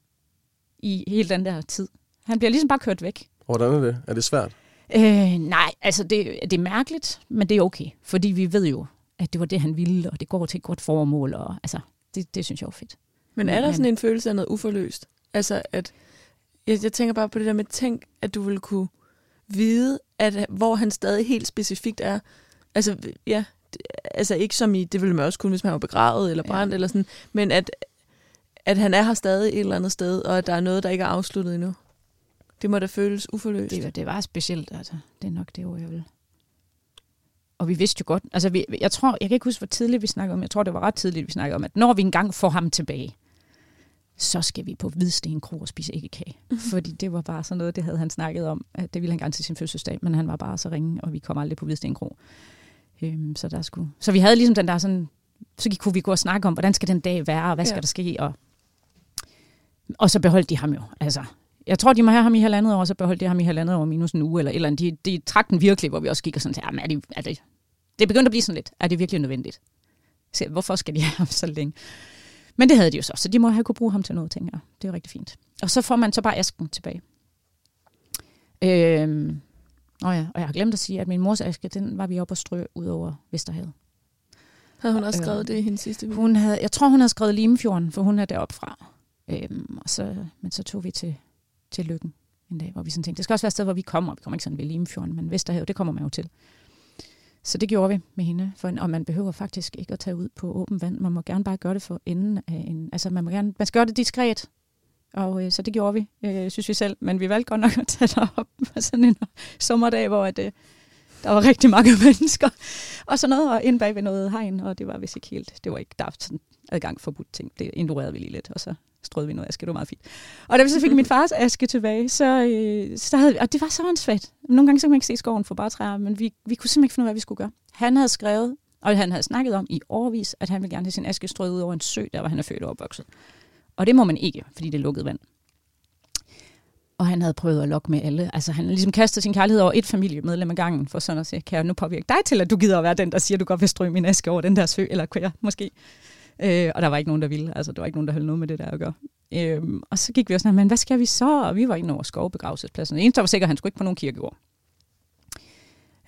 i hele den der tid. Han bliver ligesom bare kørt væk. Hvordan er det? Er det svært? Øh, nej, altså det, det er mærkeligt, men det er okay. Fordi vi ved jo, at det var det, han ville, og det går til et godt formål. Og, altså, det, det synes jeg er fedt. Men er der sådan en følelse af noget uforløst? Altså, at jeg, jeg tænker bare på det der med, tænk, at du ville kunne vide, at hvor han stadig helt specifikt er. Altså, ja, altså ikke som i, det ville man også kunne, hvis man var begravet eller Ja. brændt eller sådan, men at, at han er her stadig et eller andet sted, og at der er noget, der ikke er afsluttet endnu. Det må da føles uforløst. Det, var- det var specielt, altså. Det er nok det ord, jeg vil. Og vi vidste jo godt, altså vi, jeg tror, jeg kan ikke huske, hvor tidligt vi snakkede om, jeg tror, det var ret tidligt, vi snakkede om, at når vi engang får ham tilbage, så skal vi på Hvidsten Kro og spise æggekage. Fordi det var bare sådan noget, det havde han snakket om, at det ville han gerne til sin fødselsdag, men han var bare så ringe, og vi kom aldrig på Hvidsten Kro. Øhm, så, der skulle, så vi havde ligesom den der sådan, så kunne vi gå og snakke om, hvordan skal den dag være, og hvad skal Ja. der ske, og, og så beholdt de ham jo. Altså, jeg tror, de må have ham i halvandet år, og så beholdt de ham i halvandet år minus en uge, eller eller. De, de trak den virkelig, hvor vi også gik og sådan, "Jamen, er det, er det, det begyndte at blive sådan lidt, er det virkelig nødvendigt? Så, hvorfor skal de have ham så længe? Men det havde de jo så, så de må have kunne bruge ham til noget, tænker jeg. Det er jo rigtig fint. Og så får man så bare asken tilbage. Øhm, og, ja, og jeg har glemt at sige, at min mors aske, den var vi oppe og strø ud over Vesterhavet. Havde hun også Øh, skrevet det i hendes sidste video? Hun havde, jeg tror, hun havde skrevet Limfjorden, for hun er deroppe fra. Øhm, og så, men så tog vi til, til Lykken en dag, hvor vi sådan tænkte, det skal også være et sted, hvor vi kommer. Vi kommer ikke sådan ved Limfjorden, men Vesterhavet, det kommer man jo til. Så det gjorde vi med hende, for, og man behøver faktisk ikke at tage ud på åben vand. Man må gerne bare gøre det for enden af en... Altså, man, må gerne, man skal gøre det diskret. Og øh, så det gjorde vi, øh, synes vi selv. Men vi valgte godt nok at tage derop på sådan en sommerdag, hvor at, øh, der var rigtig mange mennesker. Og så noget og ind bag ved noget hegn, og det var vist ikke helt... Det var ikke, der sådan adgang forbudt ting. Det ignorerede vi lige lidt, og så strøede vi noget aske. Det var meget fint. Og da vi så fik min fars aske tilbage, så, øh, så havde vi, og det var så svært. Nogle gange så kunne man ikke se skoven for bare træer, men vi, vi kunne simpelthen ikke finde ud af, hvad vi skulle gøre. Han havde skrevet, og han havde snakket om i årvis, at han ville gerne have sin aske strøget ud over en sø, der hvor han er født og opvokset. Og det må man ikke, fordi det er lukket vand. Og han havde prøvet at lokke med alle. Altså han ligesom kastet sin kærlighed over et familiemedlem ad gangen, for sådan at sige, kan jeg nu påvirke dig til, at du gider at være den, der siger, at du godt vil strøge min aske over den der sø, eller kan jeg måske? Øh, og der var ikke nogen, der ville. Altså, der var ikke nogen, der havde noget med det der at gøre. Øhm, og så gik vi også sådan, men hvad skal vi så? Og vi var inde over skovbegravelsespladsen. Det eneste, der var sikkert, at han skulle ikke på nogen kirkegård.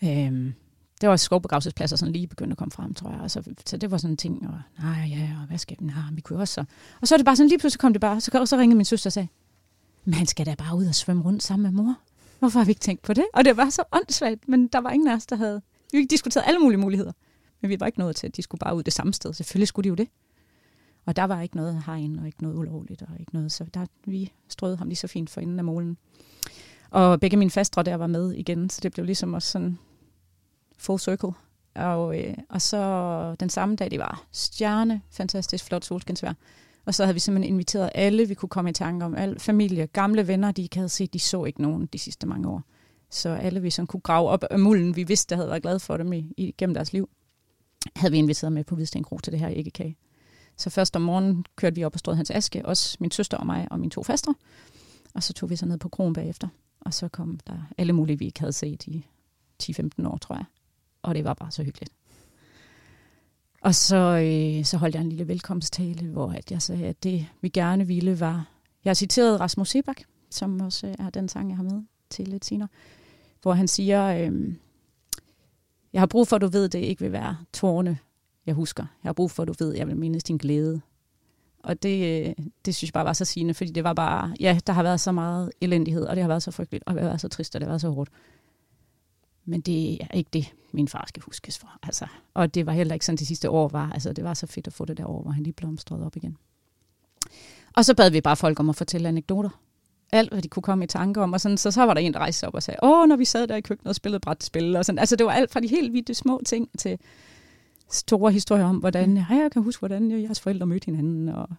Øhm, det var skovbegravelsespladser, sådan lige begyndte at komme frem, tror jeg. Og så, så det var sådan en ting, og nej, ja, og hvad skal vi? Nej, vi kunne også så. Og så er det bare sådan, lige pludselig kom det bare, så, så ringede min søster og sagde, men han skal da bare ud og svømme rundt sammen med mor. Hvorfor har vi ikke tænkt på det? Og det var så åndssvagt, men der var ingen af os, der havde... Vi diskuterede alle mulige muligheder. Men vi var ikke nået til, at de skulle bare ud det samme sted. Selvfølgelig skulle de jo det. Og der var ikke noget hegn, og ikke noget ulovligt, og ikke noget, så der, vi strøede ham lige så fint for enden af målen. Og begge mine fastre der var med igen, så det blev ligesom også sådan full circle. Og, øh, og så den samme dag, det var stjerne, fantastisk flot solskinsvær. Og så havde vi simpelthen inviteret alle, vi kunne komme i tanke om. Al familie, gamle venner, de ikke havde set, de så ikke nogen de sidste mange år. Så alle vi sådan kunne grave op af mulden, vi vidste, der havde været glad for dem i, i, gennem deres liv, havde vi inviteret med på Hvidsten Kro til det her æggekage. Så først om morgenen kørte vi op og stod hans aske, også min søster og mig og mine to faster. Og så tog vi så ned på krogen bagefter. Og så kom der alle mulige, vi ikke havde set i 10-15 år, tror jeg. Og det var bare så hyggeligt. Og så, øh, så holdt jeg en lille velkomsttale, hvor at jeg sagde, at det vi gerne ville var... Jeg citerede Rasmus Sebak, som også er den sang, jeg har med til lidt senere, hvor han siger, øh, jeg har brug for, at du ved, at det ikke vil være tårne, jeg husker. Jeg har brug for, at du ved, at jeg vil mindes din glæde. Og det, øh, det synes jeg bare var så sigende, fordi det var bare, ja, der har været så meget elendighed, og det har været så frygteligt, og det har været så trist, og det har været så hårdt. Men det er ikke det, min far skal huskes for. Altså. Og det var heller ikke sådan, de sidste år var. Altså, det var så fedt at få det der år, hvor han lige blomstrede op igen. Og så bad vi bare folk om at fortælle anekdoter. Alt, hvad de kunne komme i tanke om. Og sådan, så, så var der en, der rejste op og sagde, åh, når vi sad der i køkkenet og spillede brætspil. Og sådan. Altså, det var alt fra de helt vilde små ting til store historier om, hvordan ja, jeg kan huske, hvordan jeres forældre mødte hinanden, og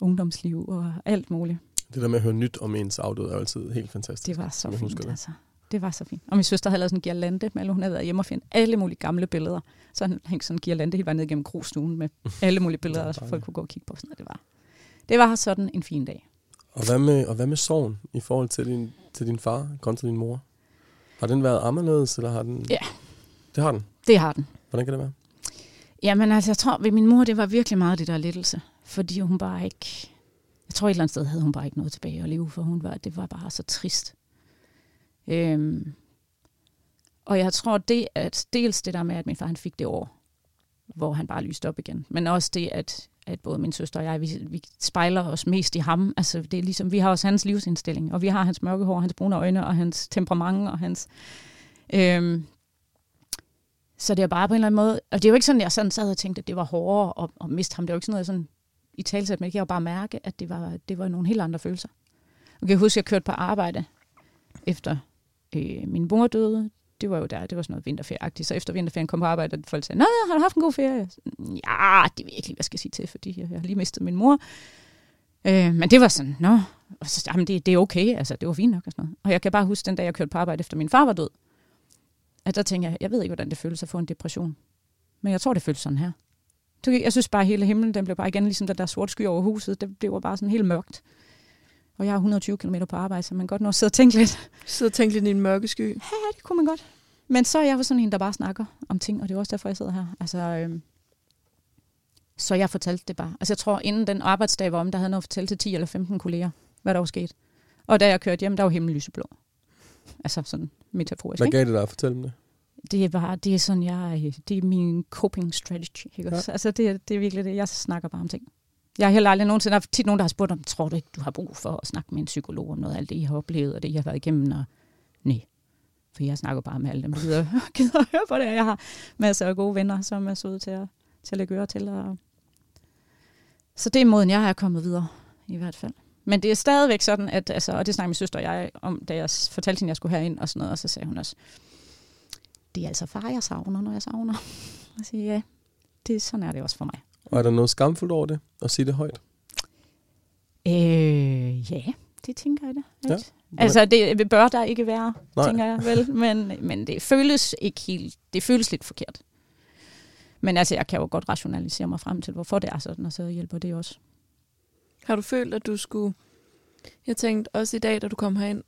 ungdomsliv og alt muligt. Det der med at høre nyt om ens afdøde er altid helt fantastisk. Det var så fint, det. altså. Det var så fint. Og min søster havde lavet sådan en girlande, med, hun havde været hjemme og finde alle mulige gamle billeder. Så han hængte sådan en girlande helt vejen ned gennem krogstuen med alle mulige billeder, så folk kunne gå og kigge på. Sådan, det, var, det var sådan en fin dag. Og hvad med, og hvad med sorgen i forhold til din, til din far kontra din mor? Har den været anderledes, eller har den... Ja. Det har den. Det har den. Hvordan kan det være? Jamen altså, jeg tror ved min mor, det var virkelig meget det der lettelse. Fordi hun bare ikke... Jeg tror et eller andet sted havde hun bare ikke noget tilbage at leve, for hun var, det var bare så trist. Øhm, og jeg tror det, at dels det der med, at min far han fik det år, hvor han bare lyste op igen. Men også det, at, at både min søster og jeg, vi, vi spejler os mest i ham. Altså det er ligesom, vi har også hans livsindstilling, og vi har hans mørke hår, hans brune øjne, og hans temperament, og hans... Øhm, så det er bare på en eller anden måde, og det er jo ikke sådan, at jeg sådan sad og tænkte, at det var hårdere at, at miste ham. Det er jo ikke sådan noget, jeg sådan i talsæt, men jeg kan jo bare mærke, at det var, det var nogle helt andre følelser. Jeg kan huske, at jeg kørte på arbejde efter øh, min mor døde. Det var jo der, det var sådan noget vinterferieagtigt. Så efter vinterferien kom på arbejde, og folk sagde, nej, har du haft en god ferie? Ja, det ved jeg ikke lige, hvad jeg skal sige til, fordi jeg, jeg har lige mistet min mor. Øh, men det var sådan, nå, og så, jamen, det, det er okay, altså det var fint nok og sådan noget. Og jeg kan bare huske den dag, jeg kørte på arbejde, efter min far var død, at der tænker jeg, jeg ved ikke, hvordan det føles at få en depression. Men jeg tror, det føles sådan her. Du- Jeg synes bare, at hele himlen, den blev bare igen ligesom den der sorte sky over huset. Det, det var bare sådan helt mørkt. Og jeg har 120 km på arbejde, så man godt nå at sidde og tænke lidt. Sidde og tænke lidt i en mørke sky. Ja, det kunne man godt. Men så er jeg jo sådan en, der bare snakker om ting, og det er også derfor, jeg sidder her. Altså, øhm, så jeg fortalte det bare. Altså jeg tror, inden den arbejdsdag var om, der havde jeg noget at fortælle til 10 eller 15 kolleger, hvad der var sket. Og da jeg kørte hjem, der var himlen lyseblå. Altså sådan metaforisk. Hvad Ikke? gav det dig at fortælle dem det? Det er bare, det er sådan, jeg, det er min coping strategy. Ikke? Ja. Ja. Altså det, er- det er virkelig det, jeg snakker bare om ting. Jeg har heller aldrig nogensinde, haft tit nogen, der har spurgt om, tror du ikke, du har brug for at snakke med en psykolog om noget af alt det, I har oplevet, og det, I har været igennem, og nej. For jeg snakker bare med alle dem, der gider, gider at høre på det. Jeg har masser af gode venner, som er søde til at, til at lægge øre til. Og... Så det er måden, jeg er kommet videre, i hvert fald. Men det er stadigvæk sådan, at, altså, og det snakker min søster og jeg om, da jeg fortalte hende, at jeg skulle herind og sådan noget, og så sagde hun også, det er altså far, jeg savner, når jeg savner. Jeg siger, ja, det, sådan er det også for mig. Og er der noget skamfuldt over det, at sige det højt? Øh, ja, det tænker jeg da. Ja. Altså, det bør der ikke være. Nej. tænker jeg vel, men, men det føles ikke helt, det føles lidt forkert. Men altså, jeg kan jo godt rationalisere mig frem til, hvorfor det er sådan, og så hjælper det også. Har du følt, at du skulle... Jeg tænkte også i dag, da du kom herind,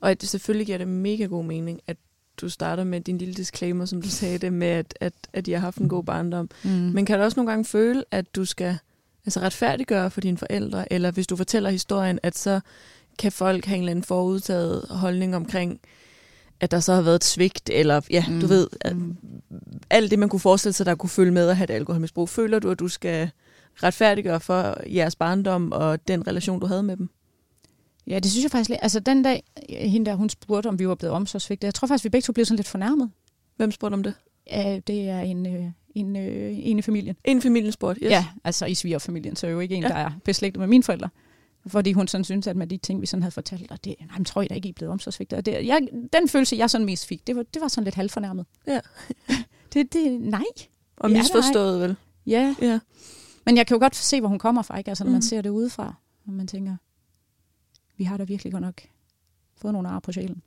og at det selvfølgelig giver det mega god mening, at du starter med din lille disclaimer, som du sagde det, med at, at, at de har haft en god barndom. Mm. Men kan du også nogle gange føle, at du skal altså retfærdiggøre for dine forældre, eller hvis du fortæller historien, at så kan folk have en eller anden forudtaget holdning omkring, at der så har været et svigt, eller ja, mm. du ved, at Mm. alt det, man kunne forestille sig, der kunne følge med at have et alkoholmisbrug. Føler du, at du skal retfærdiggøre for jeres barndom og den relation, du havde med dem? Ja, det synes jeg faktisk lidt. Altså, den dag, hende der, hun spurgte, om vi var blevet omsorgsvigtet, jeg tror faktisk, vi begge to blev sådan lidt fornærmet. Hvem spurgte om det? Ja, det er en, øh, en, øh, en i familien. En familien spurgte, yes. Ja, altså i svigerfamilien, så er jo ikke en, Ja. ja. der er beslægtet med mine forældre. Fordi hun sådan synes, at med de ting, vi sådan havde fortalt, og det, nej, men tror I da ikke, I er blevet omsorgsvigtet? Og det, jeg, den følelse, jeg sådan mest fik, det var, det var sådan lidt halvfornærmet. Ja. det, det, nej. Og Ja, misforstået, vel? Ja, Ja. men jeg kan jo godt se, hvor hun kommer fra, ikke? Altså, når Mm. man ser det udefra, og man tænker, vi har da virkelig godt nok fået nogle ar på sjælen.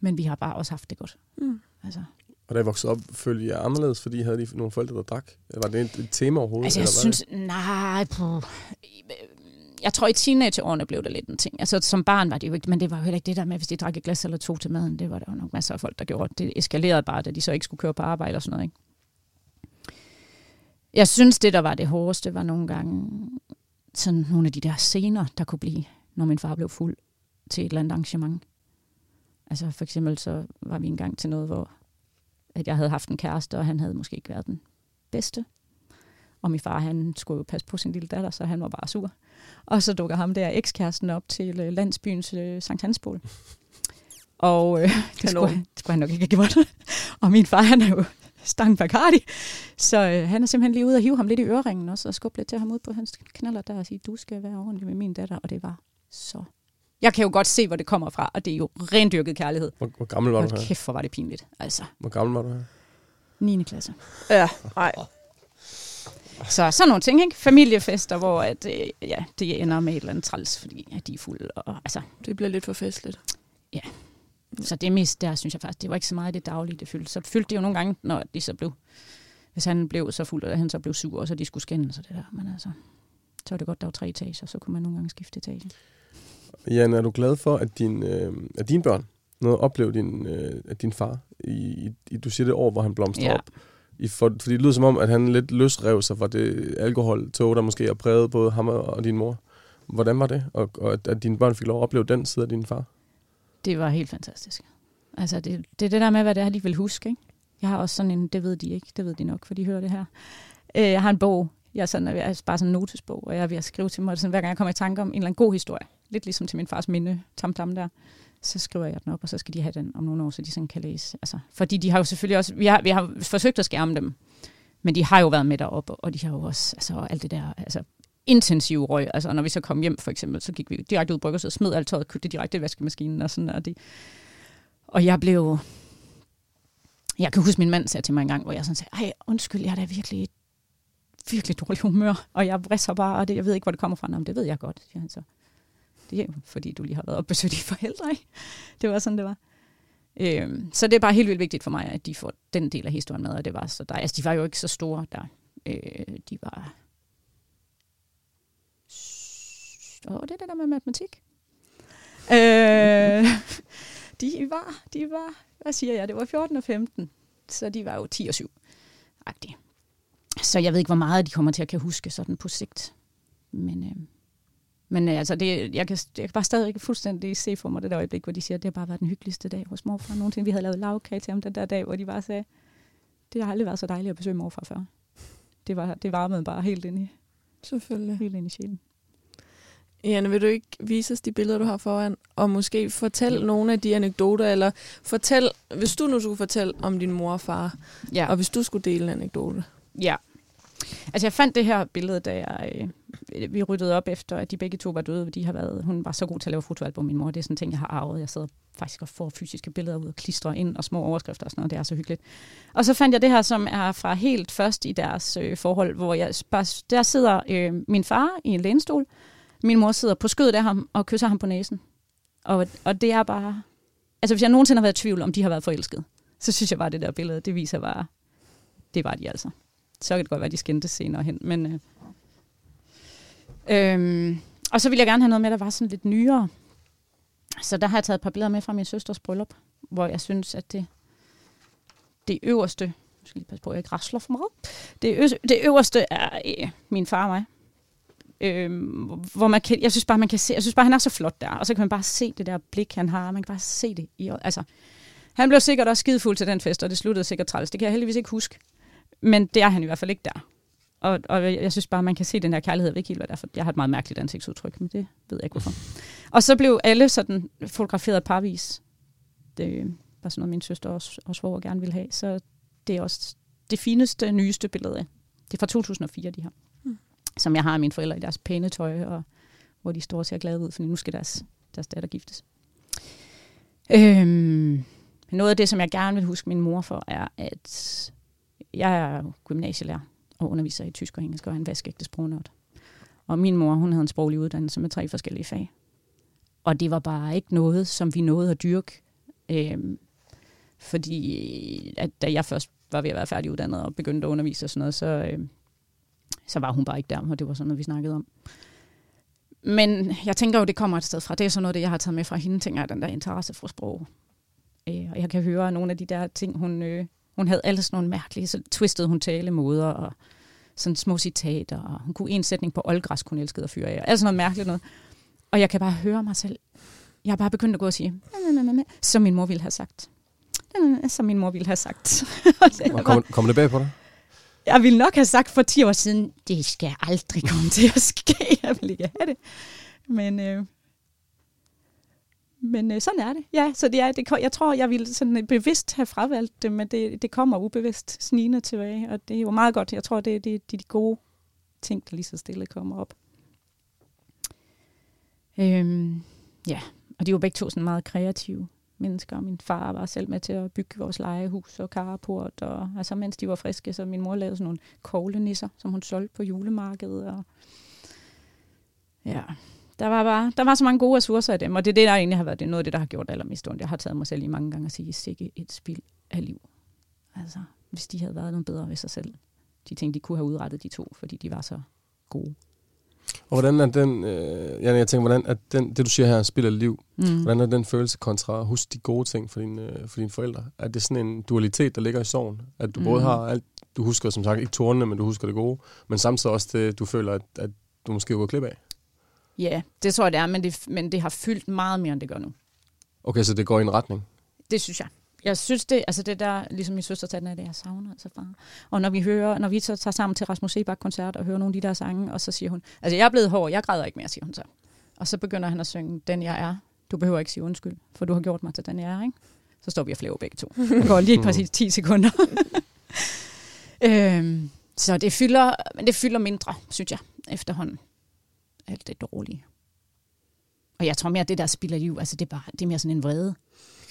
Men vi har bare også haft det godt. Mm. Altså, Og da I voksede op, følte I jer anderledes, fordi I havde de nogle forældre, der drak? Var det et, et tema overhovedet? Altså, jeg synes, nej, puh. jeg tror i teenageårene blev det lidt en ting. Altså, som barn var det jo ikke, men det var jo heller ikke det der med, hvis de drak et glas eller to til maden. Det var der jo nok masser af folk, der gjorde. Det eskalerede bare, da de så ikke skulle køre på arbejde og sådan noget, ikke? Jeg synes, det, der var det hårdeste, var nogle gange sådan nogle af de der scener, der kunne blive, når min far blev fuld til et eller andet arrangement. Altså for eksempel så var vi engang til noget, hvor at jeg havde haft en kæreste, og han havde måske ikke været den bedste. Og min far, han skulle jo passe på sin lille datter, så han var bare sur. Og så dukker ham der ekskæresten op til øh, landsbyens øh, Sankt Hansbål. Og øh, det, skulle, han- det skulle han nok ikke have gjort. og min far, han er jo stang Bacardi. Så øh, han er simpelthen lige ude og hive ham lidt i øreringen også, og skubbe lidt til ham ud på hans knaller der og sige, du skal være ordentlig med min datter. Og det var så... Jeg kan jo godt se, hvor det kommer fra, og det er jo rendyrket kærlighed. Hvor, hvor gammel var du Hold her? kæft, hvor var det pinligt. Altså, Hvor gammel var du her? 9. klasse. Ja, nej. Så sådan nogle ting, ikke? Familiefester, hvor at, øh, ja, det ender med et eller andet træls, fordi at de er fulde. Og, altså, Det bliver lidt for festligt. så det mest der, synes jeg faktisk, det var ikke så meget det daglige, det fyldte. Så fyldte det jo nogle gange, når de så blev, hvis han blev så fuld, og han så blev sur, og så de skulle skændes og det der. Men altså, så var det godt, der var tre etager, så kunne man nogle gange skifte etage. Jan, er du glad for, at, din, øh, at dine børn noget opleve din, øh, at din far, i, i, du siger det år, hvor han blomstrer Ja. op, i for, fordi det lyder som om, at han lidt løsrev sig fra det alkoholtog, der måske har præget både ham og, og din mor. Hvordan var det, og, og at, at dine børn fik lov at opleve den side af din far? Det var helt fantastisk. Altså, det, det er det der med, hvad det er, de vil huske, ikke? Jeg har også sådan en, det ved de ikke, det ved de nok, for de hører det her. Øh, jeg har en bog, jeg er, sådan, jeg er bare sådan en notesbog, og jeg er ved at skrive til mig, sådan, hver gang jeg kommer i tanke om en eller anden god historie, lidt ligesom til min fars minde, tam tam der, så skriver jeg den op, og så skal de have den om nogle år, så de sådan kan læse. Altså, fordi de har jo selvfølgelig også, vi har, vi har forsøgt at skærme dem, men de har jo været med deroppe, og de har jo også, altså alt det der, altså intensive røg. Altså når vi så kom hjem for eksempel, så gik vi direkte ud i bryggerset og smed alt tøjet, købte det direkte i vaskemaskinen og sådan og det. Og jeg blev... Jeg kan huske, min mand sagde til mig en gang, hvor jeg sådan sagde, ej, undskyld, jeg er da virkelig virkelig dårlig humør, og jeg vrisser bare, og det, jeg ved ikke, hvor det kommer fra. Nå, men det ved jeg godt, siger han så. Det er jo, fordi du lige har været og besøgt dine forældre, ikke? Det var sådan, det var. Øhm, så det er bare helt vildt vigtigt for mig, at de får den del af historien med, og det var så der. Altså, de var jo ikke så store der. Øh, de var... Åh, det er det der med matematik. Øh, de var, de var, hvad siger jeg, det var 14 og 15, så de var jo 10 og 7 agtige. Så jeg ved ikke, hvor meget de kommer til at kan huske sådan på sigt. Men, øh, men øh, altså, det, jeg, kan, jeg kan bare stadig ikke fuldstændig se for mig det der øjeblik, hvor de siger, at det har bare været den hyggeligste dag hos morfar. Nogensinde, vi havde lavet lavkage til ham den der dag, hvor de bare sagde, det har aldrig været så dejligt at besøge morfar før. Det, var, det varmede bare helt ind i, Selvfølgelig. helt ind i sjælen. Janne, vil du ikke vise os de billeder, du har foran, og måske fortælle nogle af de anekdoter, eller fortæl, hvis du nu skulle fortælle om din mor og far, Ja. og hvis du skulle dele en anekdote. Ja. Altså jeg fandt det her billede, da jeg, øh, vi ryddede op efter, at de begge to var døde. De har været, hun var så god til at lave fotoalbum, min mor. Det er sådan en ting, jeg har arvet. Jeg sidder faktisk og får fysiske billeder ud og klistrer ind og små overskrifter og sådan noget. Det er så hyggeligt. Og så fandt jeg det her, som er fra helt først i deres øh, forhold, hvor jeg bare, der sidder øh, min far i en lænestol. Min mor sidder på skødet af ham og kysser ham på næsen. Og, og det er bare... Altså hvis jeg nogensinde har været i tvivl, om de har været forelsket, så synes jeg bare, det der billede, det viser bare, det var de altså. Så kan det godt være, at de skændte senere hen. Men, øh, øhm, og så ville jeg gerne have noget med, der var sådan lidt nyere. Så der har jeg taget et par billeder med fra min søsters bryllup, hvor jeg synes, at det, det øverste, jeg skal lige passe på, at jeg ikke rasler for meget, det, ø- det øverste er øh, min far og mig. Øhm, hvor man kan, jeg synes bare, man kan se, jeg synes bare, han er så flot der, og så kan man bare se det der blik, han har, man kan bare se det i, altså, han blev sikkert også skidefuld til den fest, og det sluttede sikkert træls. Det kan jeg heldigvis ikke huske. Men det er han i hvert fald ikke der. Og, og jeg synes bare, man kan se den der kærlighed. Jeg ved ikke helt, hvad det er, for jeg har et meget mærkeligt ansigtsudtryk, men det ved jeg ikke, hvorfor. Og så blev alle sådan fotograferet parvis. Det var sådan noget, min søster også, også svoger gerne ville have. Så det er også det fineste, nyeste billede af. Det er fra 2004, de her. Mm. Som jeg har af mine forældre i deres pæne tøj, og hvor de står og ser glade ud, for nu skal deres, deres datter giftes. Øhm, noget af det, som jeg gerne vil huske min mor for, er, at jeg er gymnasielærer og underviser i tysk og engelsk og er en vaskægte sprognørd. Og min mor, hun havde en sproglig uddannelse med tre forskellige fag. Og det var bare ikke noget, som vi nåede at dyrke. Øhm, Fordi at da jeg først var ved at være færdiguddannet og begyndte at undervise og sådan noget, så, øhm, så var hun bare ikke der, og det var sådan noget, vi snakkede om. Men jeg tænker jo, det kommer et sted fra. Det er sådan noget, det jeg har taget med fra hende, tænker jeg, den der interesse for sprog. Øh, og jeg kan høre nogle af de der ting, hun, øh, hun havde alle sådan nogle mærkelige, så twistede hun talemåder og sådan små citater, og hun kunne en sætning på oldgræs, hun elskede at fyre af, og alt sådan noget mærkeligt noget. Og jeg kan bare høre mig selv. Jeg har bare begyndt at gå og sige, som min mor ville have sagt. Som min mor ville have sagt. Kommer kom det bag på dig? Jeg ville nok have sagt for 10 år siden, det skal aldrig komme til at ske. Jeg vil ikke have det. Men, øh, men øh, sådan er det. Ja, så det er, det, jeg tror, jeg ville sådan øh, bevidst have fravalgt det, men det, det kommer ubevidst snigende tilbage, og det er jo meget godt. Jeg tror, det er det, de, de gode ting, der lige så stille kommer op. Øhm, ja, og de er begge to sådan meget kreative mennesker. Min far var selv med til at bygge vores legehus og carport, og altså, mens de var friske, så min mor lavede sådan nogle koglenisser, som hun solgte på julemarkedet. Og ja, der var, bare, der var så mange gode ressourcer af dem, og det er det, der egentlig har været det, noget af det, der har gjort allermest ondt. Jeg har taget mig selv i mange gange at sige, sikke et spild af liv. Altså, hvis de havde været noget bedre ved sig selv. De ting, de kunne have udrettet, de to, fordi de var så gode. Og hvordan er den, øh, Janne, jeg tænker, hvordan er den, det du siger her, spiller liv, mm. hvordan er den følelse kontra husk de gode ting for dine, øh, for dine forældre? Er det sådan en dualitet, der ligger i sorgen? At du mm. både har alt, du husker som sagt ikke tårnene, men du husker det gode, men samtidig også det, du føler, at, at du måske går klip af? Ja, det tror jeg, det er, men det, men det har fyldt meget mere, end det gør nu. Okay, så det går i en retning? Det synes jeg. Jeg synes det, altså det der, ligesom min søster sagde, det jeg savner altså far. Og når vi hører, når vi så tager sammen til Rasmus Sebak koncert og hører nogle af de der sange, og så siger hun, altså jeg er blevet hård, jeg græder ikke mere, siger hun så. Og så begynder han at synge, den jeg er. Du behøver ikke sige undskyld, for du har gjort mig til den jeg er, ikke? Så står vi og flæver begge to. Det går lige præcis 10 sekunder. øhm, så det fylder, men det fylder mindre, synes jeg, efterhånden alt det dårlige. Og jeg tror mere, at det der spiller liv, altså det er, bare, det er mere sådan en vrede.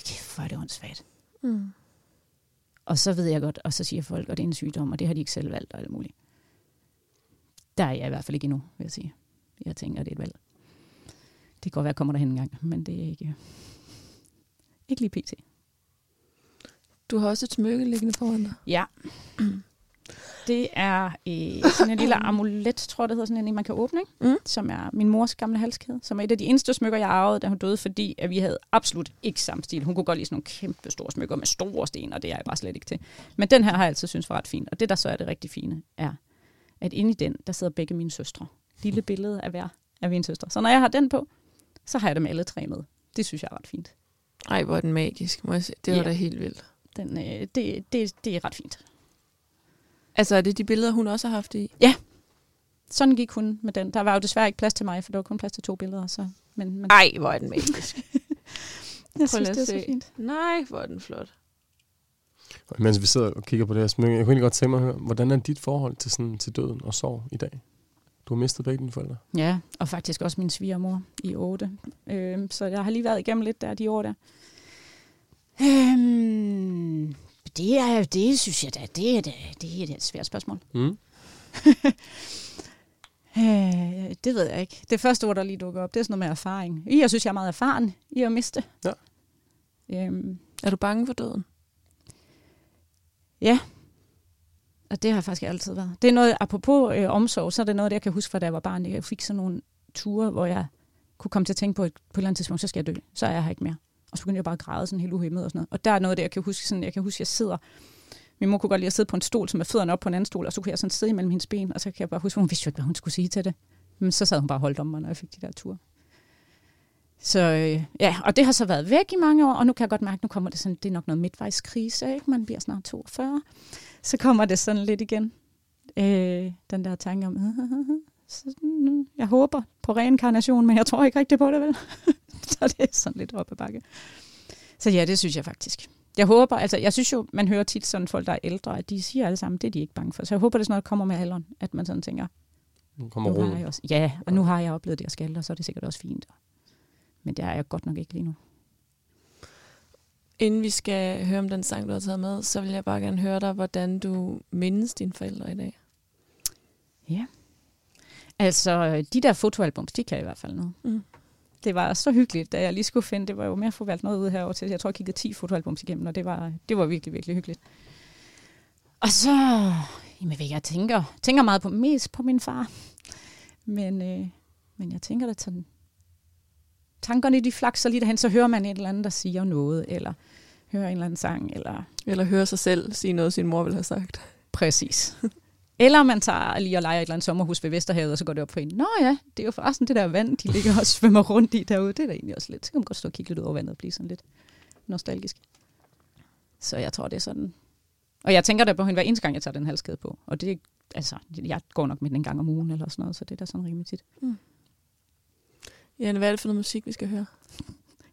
Kæft, hvor er det åndssvagt. Mm. Og så ved jeg godt, og så siger folk, at det er en sygdom, og det har de ikke selv valgt og alt muligt. Der er jeg i hvert fald ikke endnu, vil jeg sige. Jeg tænker, det er et valg. Det kan godt være, at jeg kommer derhen en gang, men det er ikke, ikke lige pt. Du har også et smykke liggende foran dig. Ja. Det er øh, sådan en lille amulet, tror jeg, det hedder, sådan en, man kan åbne, ikke? Mm. som er min mors gamle halskæde, som er et af de eneste smykker, jeg arvede, da hun døde, fordi at vi havde absolut ikke samme stil. Hun kunne godt lide sådan nogle kæmpe store smykker med store sten, og det er jeg bare slet ikke til. Men den her har jeg altid synes var ret fin, og det, der så er det rigtig fine, er, at inde i den, der sidder begge mine søstre. Lille billede af hver af mine søstre. Så når jeg har den på, så har jeg dem alle tre med. Det synes jeg er ret fint. Ej, hvor er den magisk. Må jeg se. Det var ja. da helt vildt. Den, øh, det, det, det er ret fint. Altså er det de billeder, hun også har haft i? Ja. Sådan gik hun med den. Der var jo desværre ikke plads til mig, for der var kun plads til to billeder. Så, men, men... Ej, hvor er den magisk. jeg synes, det er så fint. Nej, hvor er den flot. Og mens vi sidder og kigger på det her smykke, jeg kunne egentlig godt tænke mig at høre, hvordan er dit forhold til, sådan, til døden og sorg i dag? Du har mistet begge dine forældre. Ja, og faktisk også min svigermor i 8. Øhm, så jeg har lige været igennem lidt der de år der. Øhm, det er det synes jeg da, det er, det, det er et svært spørgsmål. Mm. øh, det ved jeg ikke. Det første ord, der lige dukker op, det er sådan noget med erfaring. Jeg synes, jeg er meget erfaren i at miste. Ja. Øhm, er du bange for døden? Ja. Og det har jeg faktisk altid været. Det er noget, apropos øh, omsorg, så er det noget, jeg kan huske fra da jeg var barn. Jeg fik sådan nogle ture, hvor jeg kunne komme til at tænke på, at på et eller andet tidspunkt, så skal jeg dø. Så er jeg her ikke mere. Og så begyndte jeg bare at græde sådan helt uhemmet og sådan noget. Og der er noget, der jeg kan huske, sådan, jeg kan huske, jeg sidder, min mor kunne godt lide at sidde på en stol, som er fødderne op på en anden stol, og så kunne jeg sådan sidde imellem hendes ben, og så kan jeg bare huske, hun vidste jo ikke, hvad hun skulle sige til det. Men så sad hun bare holdt om mig, når jeg fik de der ture. Så øh, ja, og det har så været væk i mange år, og nu kan jeg godt mærke, at nu kommer det sådan, det er nok noget midtvejskrise, ikke? Man bliver snart 42. Så kommer det sådan lidt igen. Øh, den der tanke om, så, jeg håber på reinkarnation, men jeg tror ikke rigtig på det, vel? så det er sådan lidt op ad bakke. Så ja, det synes jeg faktisk. Jeg håber, altså jeg synes jo, man hører tit sådan folk, der er ældre, at de siger alle sammen, det er de ikke bange for. Så jeg håber, det er sådan noget, der kommer med alderen, at man sådan tænker, nu kommer nu har jeg også, ja, og nu har jeg oplevet det, jeg skal, og så er det sikkert også fint. Men det er jeg godt nok ikke lige nu. Inden vi skal høre om den sang, du har taget med, så vil jeg bare gerne høre dig, hvordan du mindes dine forældre i dag. Ja. Altså, de der fotoalbums, de kan jeg i hvert fald nu. Mm. Det var så hyggeligt, da jeg lige skulle finde, det var jo mere få valgt noget ud herover til. Jeg tror, jeg kiggede 10 fotoalbums igennem, og det var, det var virkelig, virkelig hyggeligt. Og så, jamen hvad jeg tænker, tænker meget på, mest på min far. Men, øh, men jeg tænker, at tankerne de flakser lige derhen, så hører man et eller andet, der siger noget, eller hører en eller anden sang, eller... Eller hører sig selv sige noget, sin mor ville have sagt. Præcis. Eller man tager lige og leger et eller andet sommerhus ved Vesterhavet, og så går det op for en. Nå ja, det er jo forresten det der vand, de ligger og svømmer rundt i derude. Det er da egentlig også lidt. Så kan man godt stå og kigge lidt ud over vandet og blive sådan lidt nostalgisk. Så jeg tror, det er sådan. Og jeg tænker da på hende hver eneste gang, jeg tager den halskæde på. Og det, altså, jeg går nok med den en gang om ugen eller sådan noget, så det er da sådan rimelig tit. Mm. Ja, hvad er det for noget musik, vi skal høre?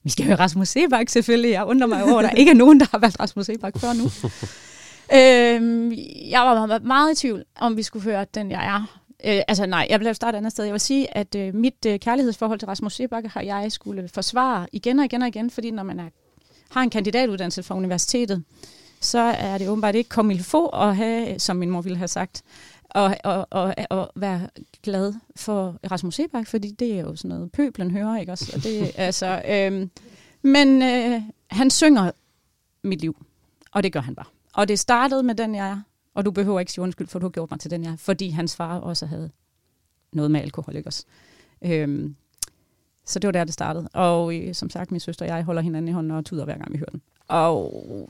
Vi skal høre Rasmus Sebak selvfølgelig. Jeg undrer mig over, at der ikke er nogen, der har valgt Rasmus Sebak før nu. øhm, jeg var meget i tvivl, om vi skulle høre Den Jeg Er. Øh, altså nej, jeg blev starte andet sted. Jeg vil sige, at øh, mit øh, kærlighedsforhold til Rasmus Sebak har jeg skulle forsvare igen og igen og igen, fordi når man er, har en kandidatuddannelse fra universitetet, så er det åbenbart ikke kommet få at have, som min mor ville have sagt, og, og, og, og være glad for Rasmus Sebak, fordi det er jo sådan noget, pøblen hører, ikke også? Og det, altså, øhm, men øh, han synger mit liv, og det gør han bare. Og det startede med den, jeg er, og du behøver ikke sige undskyld, for du har gjort mig til den, jeg er, fordi hans far også havde noget med alkohol, ikke også? Øhm, så det var der, det startede. Og øh, som sagt, min søster og jeg holder hinanden i hånden og tuder hver gang, vi hører den. Og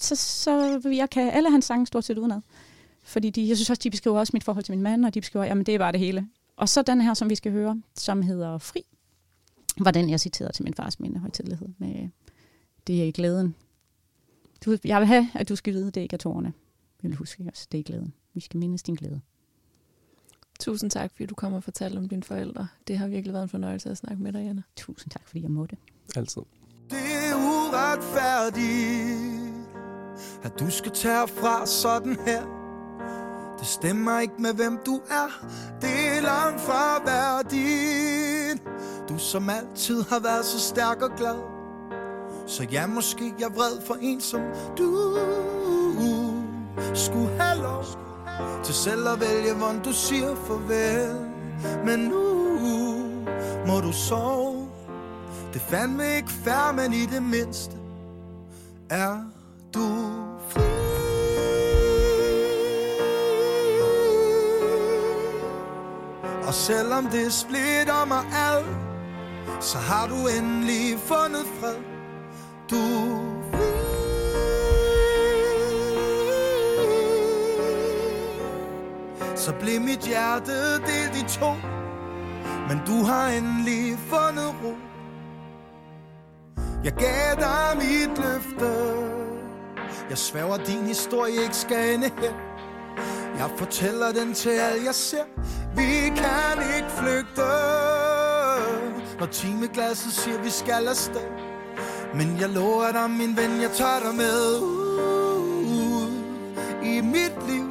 så, så jeg kan alle hans sange stort set udenad. Fordi de, jeg synes også, de beskriver også mit forhold til min mand, og de beskriver, jamen det er bare det hele. Og så den her, som vi skal høre, som hedder Fri, var den, jeg citerede til min fars minde højtidlighed med Det er glæden. Du, jeg vil have, at du skal vide, det ikke er tårerne. Vi vil huske os, det er glæden. Vi skal mindes din glæde. Tusind tak, fordi du kom og fortalte om dine forældre. Det har virkelig været en fornøjelse at snakke med dig, Janne. Tusind tak, fordi jeg måtte. Altid. Det er uretfærdigt, at du skal tage fra sådan her. Det stemmer ikke med hvem du er Det er langt fra værdigt Du som altid har været så stærk og glad så ja, måske jeg vred for en som du Skulle have lov Til selv at vælge, hvordan du siger farvel. Men nu må du sove. Det fandme ikke fair, men i det mindste Er du fri. Og selvom det splitter mig alt Så har du endelig fundet fred. Så blev mit hjerte delt i to. Men du har endelig fundet ro. Jeg gav dig mit løfte. Jeg sværger din historie ikke skal ende her. Jeg fortæller den til alle jeg ser. Vi kan ikke flygte. Når timeglasset siger vi skal afsted. Men jeg lover dig min ven jeg tager dig med ud I mit liv.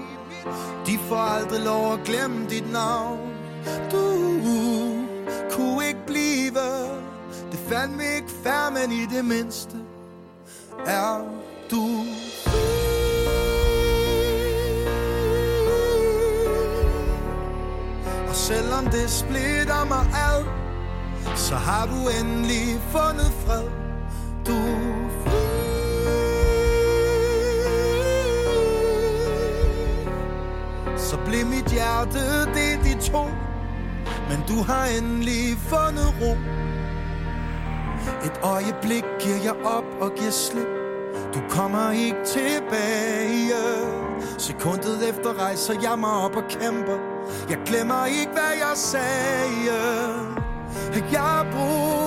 De får aldrig lov at glemme dit navn. Du kunne ikke blive. Det fandt vi ikke fair men i det mindste Er du selvom det splitter mig ad Så har du endelig fundet fred. Så blev mit hjerte delt i to Men du har endelig fundet ro. Et øjeblik giver jeg op og giver slip. Du kommer ikke tilbage. Sekundet efter rejser jeg mig op og kæmper. Jeg glemmer ikke, hvad jeg sagde. Jeg har brug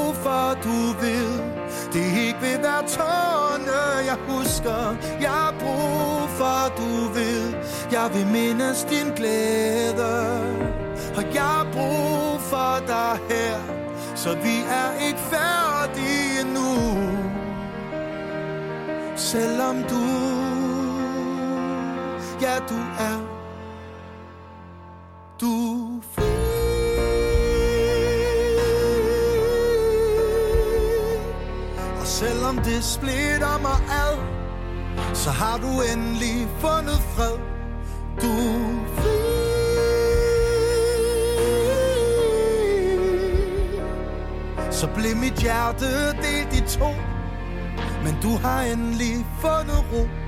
tårne, jeg husker. Jeg har brug for, du ved Jeg vil mindes din glæde. Og jeg har brug for dig her Så vi er ikke færdige nu. Selvom du Ja, du er det splitter mig ad. Så har du endelig fundet fred. Du fri. Så blev mit hjerte delt i to. Men du har endelig fundet ro.